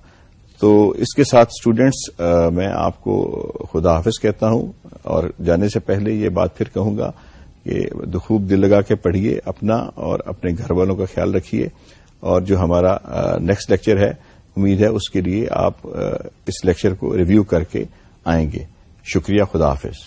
تو اس کے ساتھ اسٹوڈینٹس میں آپ کو خدا حافظ کہتا ہوں اور جانے سے پہلے یہ بات پھر کہوں گا کہ خوب دل لگا کے پڑھیے اپنا اور اپنے گھر والوں کا خیال رکھیے اور جو ہمارا نیکسٹ لیکچر ہے، امید ہے اس کے لیے آپ اس لیکچر کو ریویو کر کے آئیں گے. شکریہ، خدا حافظ.